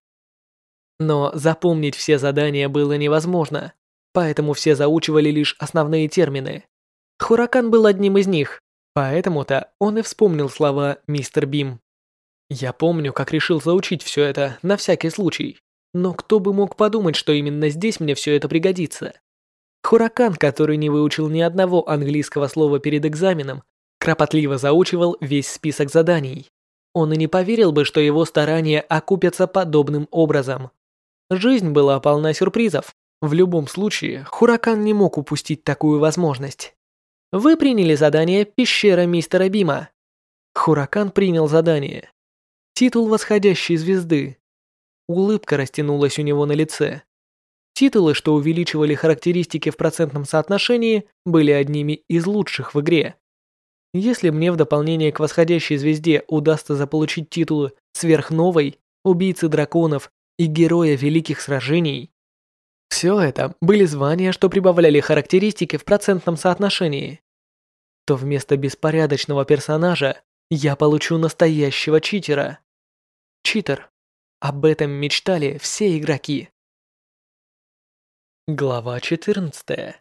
Speaker 1: Но запомнить все задания было невозможно, поэтому все заучивали лишь основные термины. Хуракан был одним из них, поэтому-то он и вспомнил слова «Мистер Бим». Я помню, как решил заучить все это на всякий случай, но кто бы мог подумать, что именно здесь мне все это пригодится. Хуракан, который не выучил ни одного английского слова перед экзаменом, кропотливо заучивал весь список заданий. Он и не поверил бы, что его старания окупятся подобным образом. Жизнь была полна сюрпризов. В любом случае, Хуракан не мог упустить такую возможность. Вы приняли задание «Пещера мистера Бима». Хуракан принял задание. Титул восходящей звезды. Улыбка растянулась у него на лице. Титулы, что увеличивали характеристики в процентном соотношении, были одними из лучших в игре. Если мне в дополнение к восходящей звезде удастся заполучить титулы сверхновой, убийцы драконов и героя великих сражений. Все это были звания, что прибавляли характеристики в процентном соотношении. То вместо беспорядочного персонажа я получу настоящего читера. Читер. Об этом мечтали все игроки. Глава 14.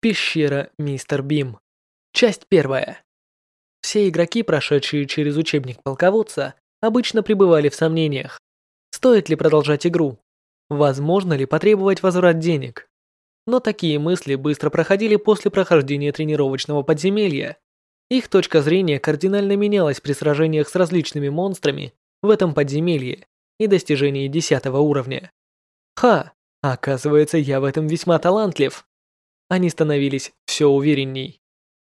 Speaker 1: Пещера Мистер Бим. Часть первая. Все игроки, прошедшие через учебник полководца, обычно пребывали в сомнениях. Стоит ли продолжать игру? Возможно ли потребовать возврат денег? Но такие мысли быстро проходили после прохождения тренировочного подземелья. Их точка зрения кардинально менялась при сражениях с различными монстрами в этом подземелье и достижении 10 уровня. Ха, оказывается, я в этом весьма талантлив. Они становились все уверенней.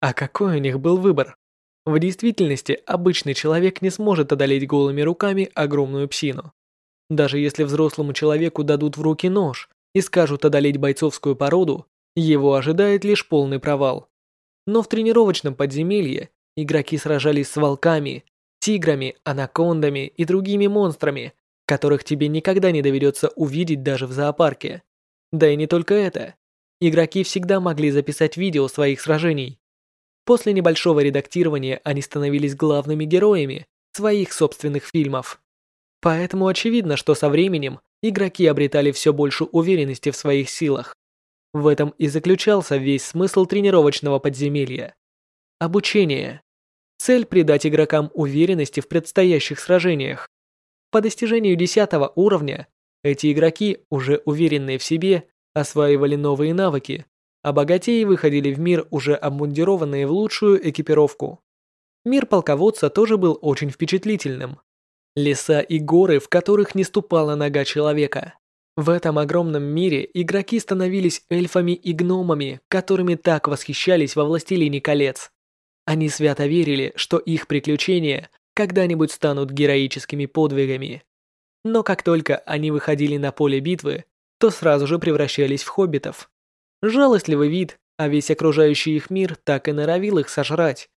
Speaker 1: А какой у них был выбор? В действительности, обычный человек не сможет одолеть голыми руками огромную псину. Даже если взрослому человеку дадут в руки нож и скажут одолеть бойцовскую породу, его ожидает лишь полный провал. Но в тренировочном подземелье игроки сражались с волками, тиграми, анакондами и другими монстрами, которых тебе никогда не доведется увидеть даже в зоопарке. Да и не только это. Игроки всегда могли записать видео своих сражений. После небольшого редактирования они становились главными героями своих собственных фильмов. Поэтому очевидно, что со временем игроки обретали все больше уверенности в своих силах. В этом и заключался весь смысл тренировочного подземелья. Обучение. Цель придать игрокам уверенности в предстоящих сражениях. По достижению 10 уровня эти игроки, уже уверенные в себе, осваивали новые навыки, а богатеи выходили в мир, уже обмундированные в лучшую экипировку. Мир полководца тоже был очень впечатлительным. Леса и горы, в которых не ступала нога человека. В этом огромном мире игроки становились эльфами и гномами, которыми так восхищались во «Властелине колец». Они свято верили, что их приключения когда-нибудь станут героическими подвигами. Но как только они выходили на поле битвы, то сразу же превращались в хоббитов. Жалостливый вид, а весь окружающий их мир так и норовил их сожрать.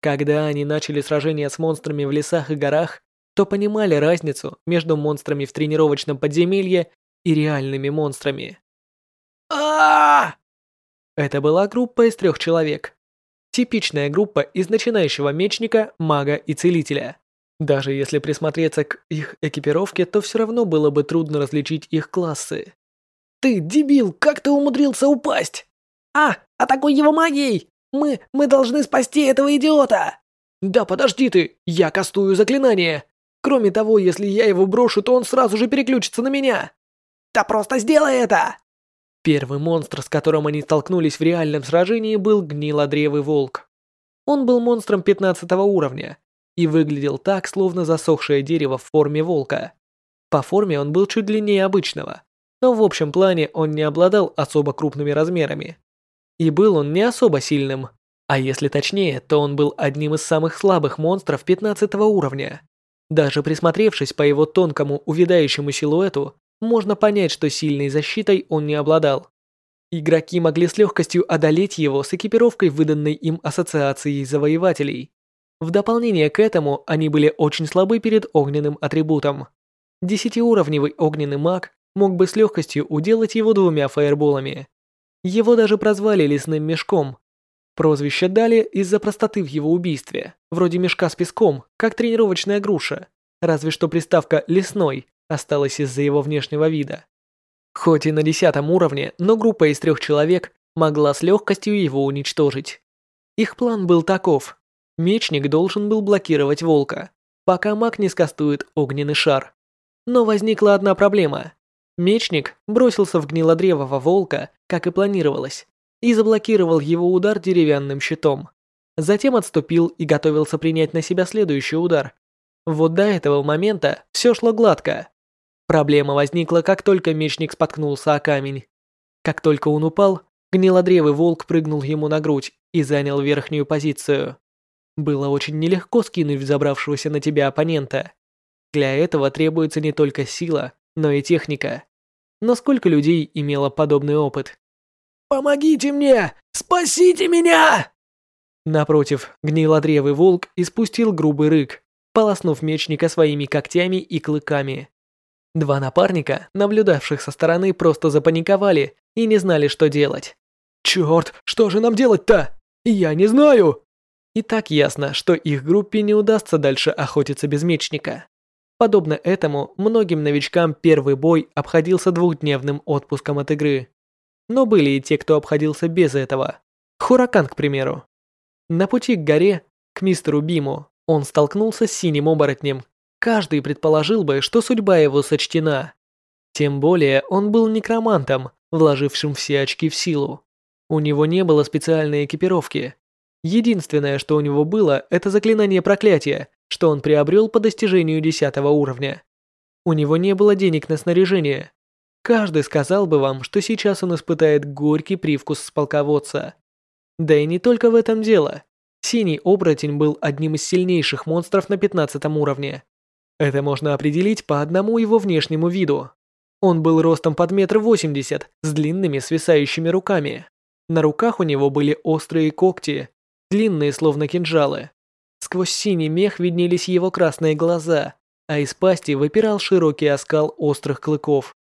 Speaker 1: Когда они начали сражения с монстрами в лесах и горах, то понимали разницу между монстрами в тренировочном подземелье и реальными монстрами. а Это была группа из трех человек. Типичная группа из начинающего мечника, мага и целителя. Даже если присмотреться к их экипировке, то все равно было бы трудно различить их классы.
Speaker 3: «Ты, дебил, как ты умудрился упасть?» «А, атакуй его магией! Мы, мы должны спасти этого идиота!»
Speaker 2: «Да подожди ты, я кастую заклинание! Кроме того, если я его брошу, то он сразу же переключится на меня!»
Speaker 3: «Да просто сделай это!»
Speaker 1: Первый монстр, с которым они столкнулись в реальном сражении, был гнилодревый волк. Он был монстром 15 уровня и выглядел так, словно засохшее дерево в форме волка. По форме он был чуть длиннее обычного, но в общем плане он не обладал особо крупными размерами. И был он не особо сильным, а если точнее, то он был одним из самых слабых монстров 15 уровня. Даже присмотревшись по его тонкому увядающему силуэту, можно понять, что сильной защитой он не обладал. Игроки могли с легкостью одолеть его с экипировкой, выданной им Ассоциацией Завоевателей. В дополнение к этому, они были очень слабы перед огненным атрибутом. Десятиуровневый огненный маг мог бы с легкостью уделать его двумя фаерболами. Его даже прозвали лесным мешком. Прозвище дали из-за простоты в его убийстве, вроде мешка с песком, как тренировочная груша, разве что приставка «лесной» осталась из-за его внешнего вида. Хоть и на десятом уровне, но группа из трех человек могла с легкостью его уничтожить. Их план был таков. Мечник должен был блокировать волка, пока маг не скастует огненный шар. Но возникла одна проблема. Мечник бросился в гнилодревого волка, как и планировалось, и заблокировал его удар деревянным щитом. Затем отступил и готовился принять на себя следующий удар. Вот до этого момента все шло гладко. Проблема возникла, как только мечник споткнулся о камень. Как только он упал, гнилодревый волк прыгнул ему на грудь и занял верхнюю позицию. Было очень нелегко скинуть взобравшегося на тебя оппонента. Для этого требуется не только сила, но и техника. Но сколько людей имело подобный опыт?
Speaker 3: «Помогите мне! Спасите меня!»
Speaker 1: Напротив, гнилодревый волк испустил грубый рык, полоснув мечника своими когтями и клыками. Два напарника, наблюдавших со стороны, просто запаниковали и не знали, что делать.
Speaker 2: «Черт, что же нам делать-то? Я не знаю!»
Speaker 1: И так ясно, что их группе не удастся дальше охотиться без мечника. Подобно этому, многим новичкам первый бой обходился двухдневным отпуском от игры. Но были и те, кто обходился без этого. Хуракан, к примеру. На пути к горе, к мистеру Биму, он столкнулся с синим оборотнем, Каждый предположил бы, что судьба его сочтена. Тем более он был некромантом, вложившим все очки в силу. У него не было специальной экипировки. Единственное, что у него было, это заклинание проклятия, что он приобрел по достижению 10 уровня. У него не было денег на снаряжение. Каждый сказал бы вам, что сейчас он испытает горький привкус с полководца. Да и не только в этом дело. Синий оборотень был одним из сильнейших монстров на 15 уровне. Это можно определить по одному его внешнему виду. Он был ростом под метр восемьдесят, с длинными свисающими руками. На руках у него были острые когти, длинные словно кинжалы. Сквозь синий мех виднелись его красные глаза, а из пасти выпирал широкий оскал острых клыков.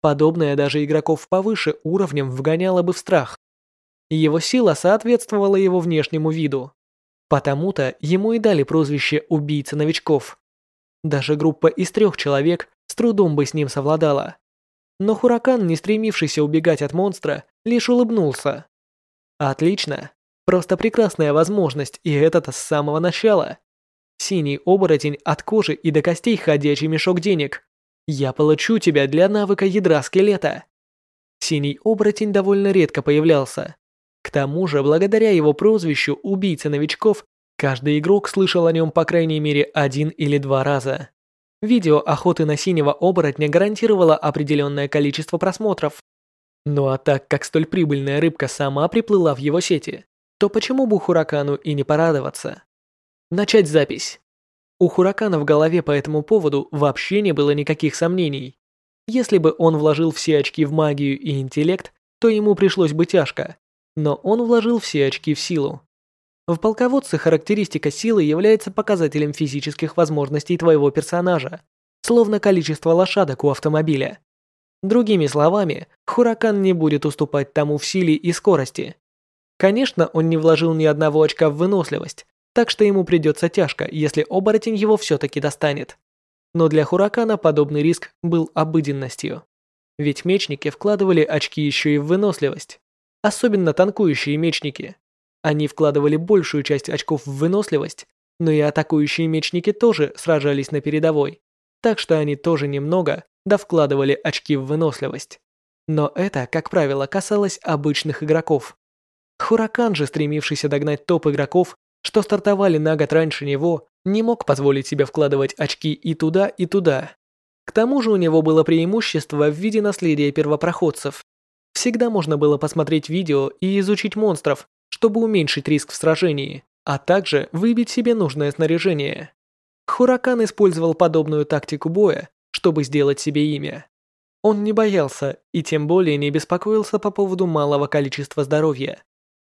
Speaker 1: Подобное даже игроков повыше уровнем вгоняло бы в страх. Его сила соответствовала его внешнему виду. Потому-то ему и дали прозвище «убийца новичков». Даже группа из трех человек с трудом бы с ним совладала. Но Хуракан, не стремившийся убегать от монстра, лишь улыбнулся. Отлично. Просто прекрасная возможность, и это-то с самого начала. Синий оборотень от кожи и до костей ходячий мешок денег. Я получу тебя для навыка ядра скелета. Синий оборотень довольно редко появлялся. К тому же, благодаря его прозвищу убийца новичков, Каждый игрок слышал о нем по крайней мере один или два раза. Видео охоты на синего оборотня гарантировало определенное количество просмотров. Ну а так как столь прибыльная рыбка сама приплыла в его сети, то почему бы Хуракану и не порадоваться? Начать запись. У Хуракана в голове по этому поводу вообще не было никаких сомнений. Если бы он вложил все очки в магию и интеллект, то ему пришлось бы тяжко. Но он вложил все очки в силу. В полководце характеристика силы является показателем физических возможностей твоего персонажа, словно количество лошадок у автомобиля. Другими словами, Хуракан не будет уступать тому в силе и скорости. Конечно, он не вложил ни одного очка в выносливость, так что ему придется тяжко, если оборотень его все-таки достанет. Но для Хуракана подобный риск был обыденностью. Ведь мечники вкладывали очки еще и в выносливость. Особенно танкующие мечники. Они вкладывали большую часть очков в выносливость, но и атакующие мечники тоже сражались на передовой. Так что они тоже немного да вкладывали очки в выносливость. Но это, как правило, касалось обычных игроков. Хуракан же, стремившийся догнать топ игроков, что стартовали на год раньше него, не мог позволить себе вкладывать очки и туда, и туда. К тому же у него было преимущество в виде наследия первопроходцев. Всегда можно было посмотреть видео и изучить монстров, чтобы уменьшить риск в сражении, а также выбить себе нужное снаряжение. Хуракан использовал подобную тактику боя, чтобы сделать себе имя. Он не боялся и тем более не беспокоился по поводу малого количества здоровья.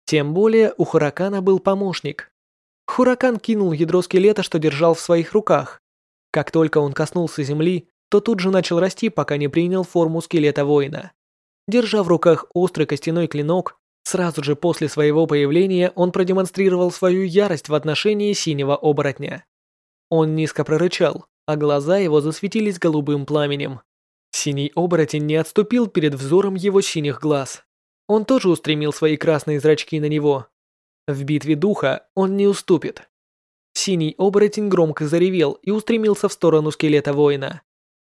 Speaker 1: Тем более у Хуракана был помощник. Хуракан кинул ядро скелета, что держал в своих руках. Как только он коснулся земли, то тут же начал расти, пока не принял форму скелета воина. Держа в руках острый костяной клинок, сразу же после своего появления он продемонстрировал свою ярость в отношении синего оборотня. Он низко прорычал, а глаза его засветились голубым пламенем. Синий оборотень не отступил перед взором его синих глаз. Он тоже устремил свои красные зрачки на него. В битве духа он не уступит. Синий оборотень громко заревел и устремился в сторону скелета воина.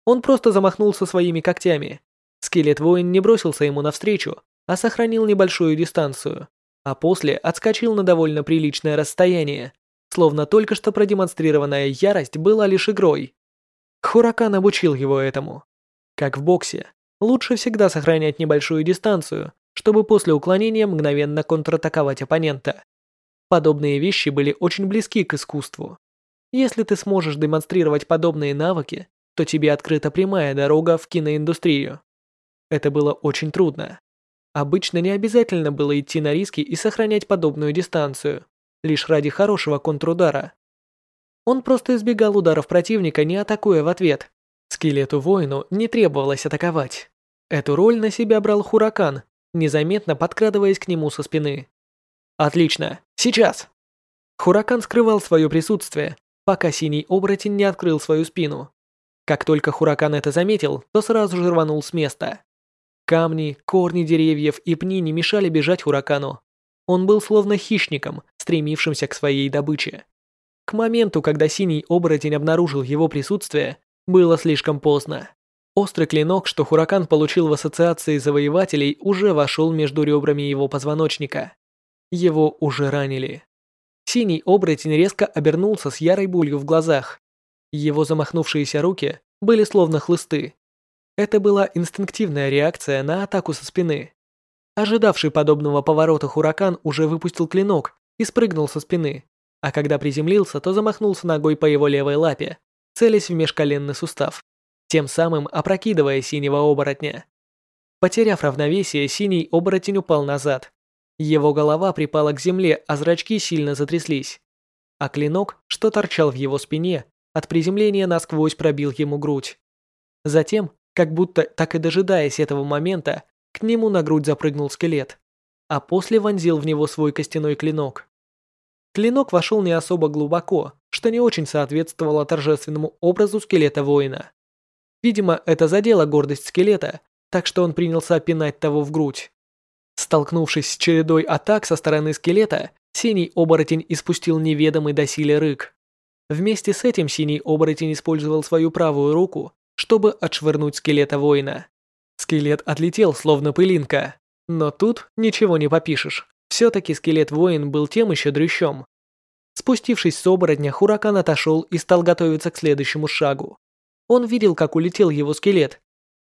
Speaker 1: Он просто замахнулся своими когтями. Скелет-воин не бросился ему навстречу, а сохранил небольшую дистанцию, а после отскочил на довольно приличное расстояние, словно только что продемонстрированная ярость была лишь игрой. Хуракан обучил его этому. Как в боксе, лучше всегда сохранять небольшую дистанцию, чтобы после уклонения мгновенно контратаковать оппонента. Подобные вещи были очень близки к искусству. Если ты сможешь демонстрировать подобные навыки, то тебе открыта прямая дорога в киноиндустрию. Это было очень трудно. Обычно не обязательно было идти на риски и сохранять подобную дистанцию, лишь ради хорошего контрудара. Он просто избегал ударов противника, не атакуя в ответ, Скелету-воину не требовалось атаковать. Эту роль на себя брал Хуракан, незаметно подкрадываясь к нему со спины. «Отлично! Сейчас!» Хуракан скрывал свое присутствие, пока синий оборотень не открыл свою спину. Как только Хуракан это заметил, то сразу же рванул с места. Камни, корни деревьев и пни не мешали бежать Хуракану. Он был словно хищником, стремившимся к своей добыче. К моменту, когда синий оборотень обнаружил его присутствие, было слишком поздно. Острый клинок, что Хуракан получил в ассоциации завоевателей, уже вошел между ребрами его позвоночника. Его уже ранили. Синий оборотень резко обернулся с ярой болью в глазах. Его замахнувшиеся руки были словно хлысты. Это была инстинктивная реакция на атаку со спины. Ожидавший подобного поворота Хуракан уже выпустил клинок и спрыгнул со спины, а когда приземлился, то замахнулся ногой по его левой лапе, целясь в межколенный сустав, тем самым опрокидывая синего оборотня. Потеряв равновесие, синий оборотень упал назад. Его голова припала к земле, а зрачки сильно затряслись. А клинок, что торчал в его спине, от приземления насквозь пробил ему грудь. Затем, как будто так и дожидаясь этого момента, к нему на грудь запрыгнул скелет, а после вонзил в него свой костяной клинок. Клинок вошел не особо глубоко, что не очень соответствовало торжественному образу скелета воина. Видимо, это задело гордость скелета, так что он принялся пинать того в грудь. Столкнувшись с чередой атак со стороны скелета, синий оборотень испустил неведомый доселе рык. Вместе с этим синий оборотень использовал свою правую руку, чтобы отшвырнуть скелета воина. Скелет отлетел, словно пылинка. Но тут ничего не попишешь. Все-таки скелет-воин был тем еще дрющом. Спустившись с оборотня, Хуракан отошел и стал готовиться к следующему шагу. Он видел, как улетел его скелет,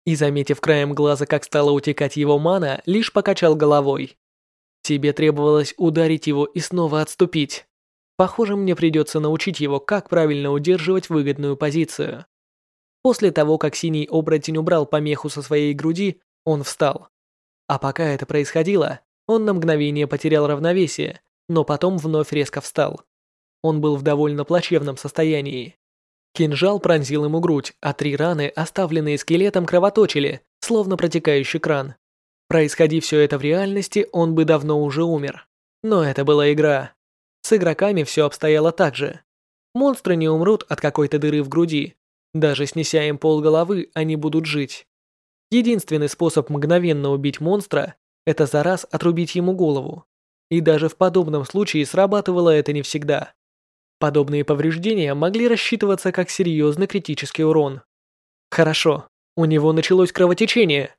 Speaker 1: и, заметив краем глаза, как стала утекать его мана, лишь покачал головой. Тебе требовалось ударить его и снова отступить. Похоже, мне придется научить его, как правильно удерживать выгодную позицию. После того, как синий оборотень убрал помеху со своей груди, он встал. А пока это происходило, он на мгновение потерял равновесие, но потом вновь резко встал. Он был в довольно плачевном состоянии. Кинжал пронзил ему грудь, а три раны, оставленные скелетом, кровоточили, словно протекающий кран. Происходи все это в реальности, он бы давно уже умер. Но это была игра. С игроками все обстояло так же. Монстры не умрут от какой-то дыры в груди. Даже снеся им полголовы, они будут жить. Единственный способ мгновенно убить монстра – это за раз отрубить ему голову. И даже в подобном случае срабатывало это не всегда. Подобные повреждения могли рассчитываться как серьезный критический урон. Хорошо, у него началось кровотечение.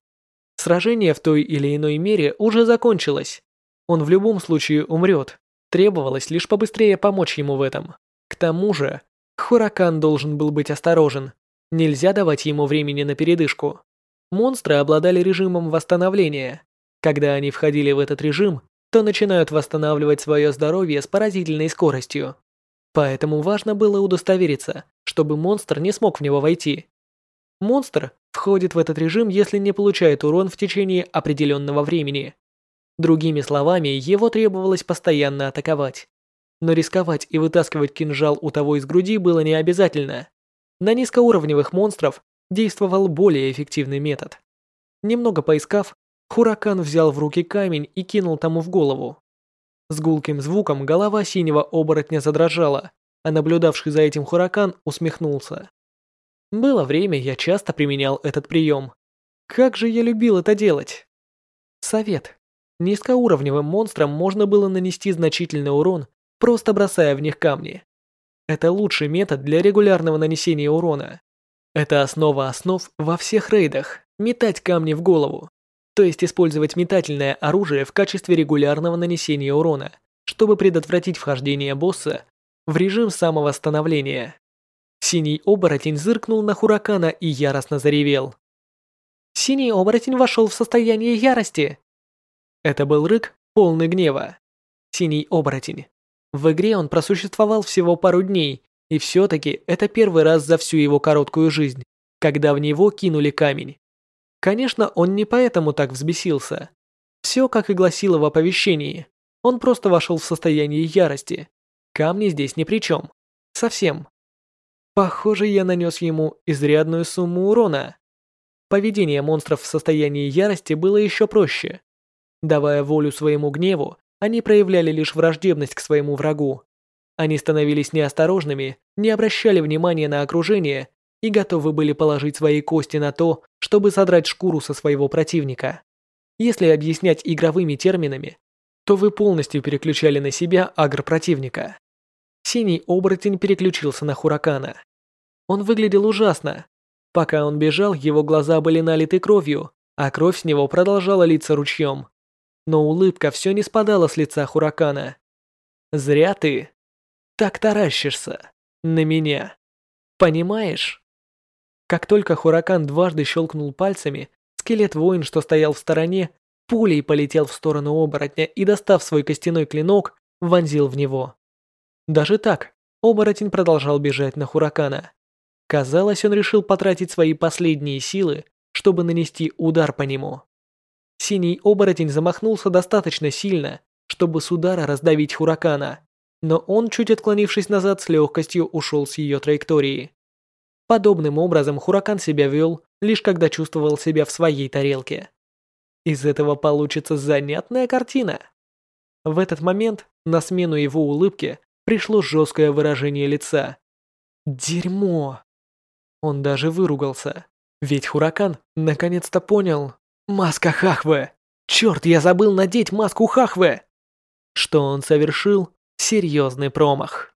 Speaker 1: Сражение в той или иной мере уже закончилось. Он в любом случае умрет. Требовалось лишь побыстрее помочь ему в этом. К тому же, Хуракан должен был быть осторожен. Нельзя давать ему времени на передышку. Монстры обладали режимом восстановления. Когда они входили в этот режим, то начинают восстанавливать свое здоровье с поразительной скоростью. Поэтому важно было удостовериться, чтобы монстр не смог в него войти. Монстр входит в этот режим, если не получает урон в течение определенного времени. Другими словами, его требовалось постоянно атаковать. Но рисковать и вытаскивать кинжал у того из груди было не обязательно. На низкоуровневых монстров действовал более эффективный метод. Немного поискав, Хуракан взял в руки камень и кинул тому в голову. С гулким звуком голова синего оборотня задрожала, а наблюдавший за этим Хуракан усмехнулся. Было время, я часто применял этот прием. Как же я любил это делать. Совет. Низкоуровневым монстрам можно было нанести значительный урон, просто бросая в них камни. Это лучший метод для регулярного нанесения урона. Это основа основ во всех рейдах – метать камни в голову то есть использовать метательное оружие в качестве регулярного нанесения урона, чтобы предотвратить вхождение босса в режим самовосстановления. Синий оборотень зыркнул на Хуракана и яростно заревел. Синий оборотень вошел в состояние ярости. Это был рык, полный гнева. Синий оборотень. В игре он просуществовал всего пару дней, и все-таки это первый раз за всю его короткую жизнь, когда в него кинули камень. Конечно, он не поэтому так взбесился. Все, как и гласило в оповещении. Он просто вошел в состояние ярости. Камни здесь ни при чем. Совсем. Похоже, я нанес ему изрядную сумму урона. Поведение монстров в состоянии ярости было еще проще. Давая волю своему гневу, они проявляли лишь враждебность к своему врагу. Они становились неосторожными, не обращали внимания на окружение и готовы были положить свои кости на то, чтобы содрать шкуру со своего противника. Если объяснять игровыми терминами, то вы полностью переключали на себя агр противника. Синий оборотень переключился на Хуракана. Он выглядел ужасно. Пока он бежал, его глаза были налиты кровью, а кровь с него продолжала литься ручьем. Но улыбка все не спадала с лица Хуракана. «Зря ты так таращишься на меня. Понимаешь?» Как только Хуракан дважды щелкнул пальцами, скелет-воин, что стоял в стороне, пулей полетел в сторону оборотня и, достав свой костяной клинок, вонзил в него. Даже так, оборотень продолжал бежать на Хуракана. Казалось, он решил потратить свои последние силы, чтобы нанести удар по нему. Синий оборотень замахнулся достаточно сильно, чтобы с удара раздавить Хуракана, но он, чуть отклонившись назад, с легкостью ушел с ее траектории. Подобным образом Хуракан себя вел, лишь когда чувствовал себя в своей тарелке. Из этого получится занятная картина. В этот момент на смену его улыбке пришло жесткое выражение лица. Дерьмо. Он даже выругался. Ведь Хуракан наконец-то понял. Маска Хахве. Черт, я забыл надеть маску Хахве. Что он совершил серьезный промах.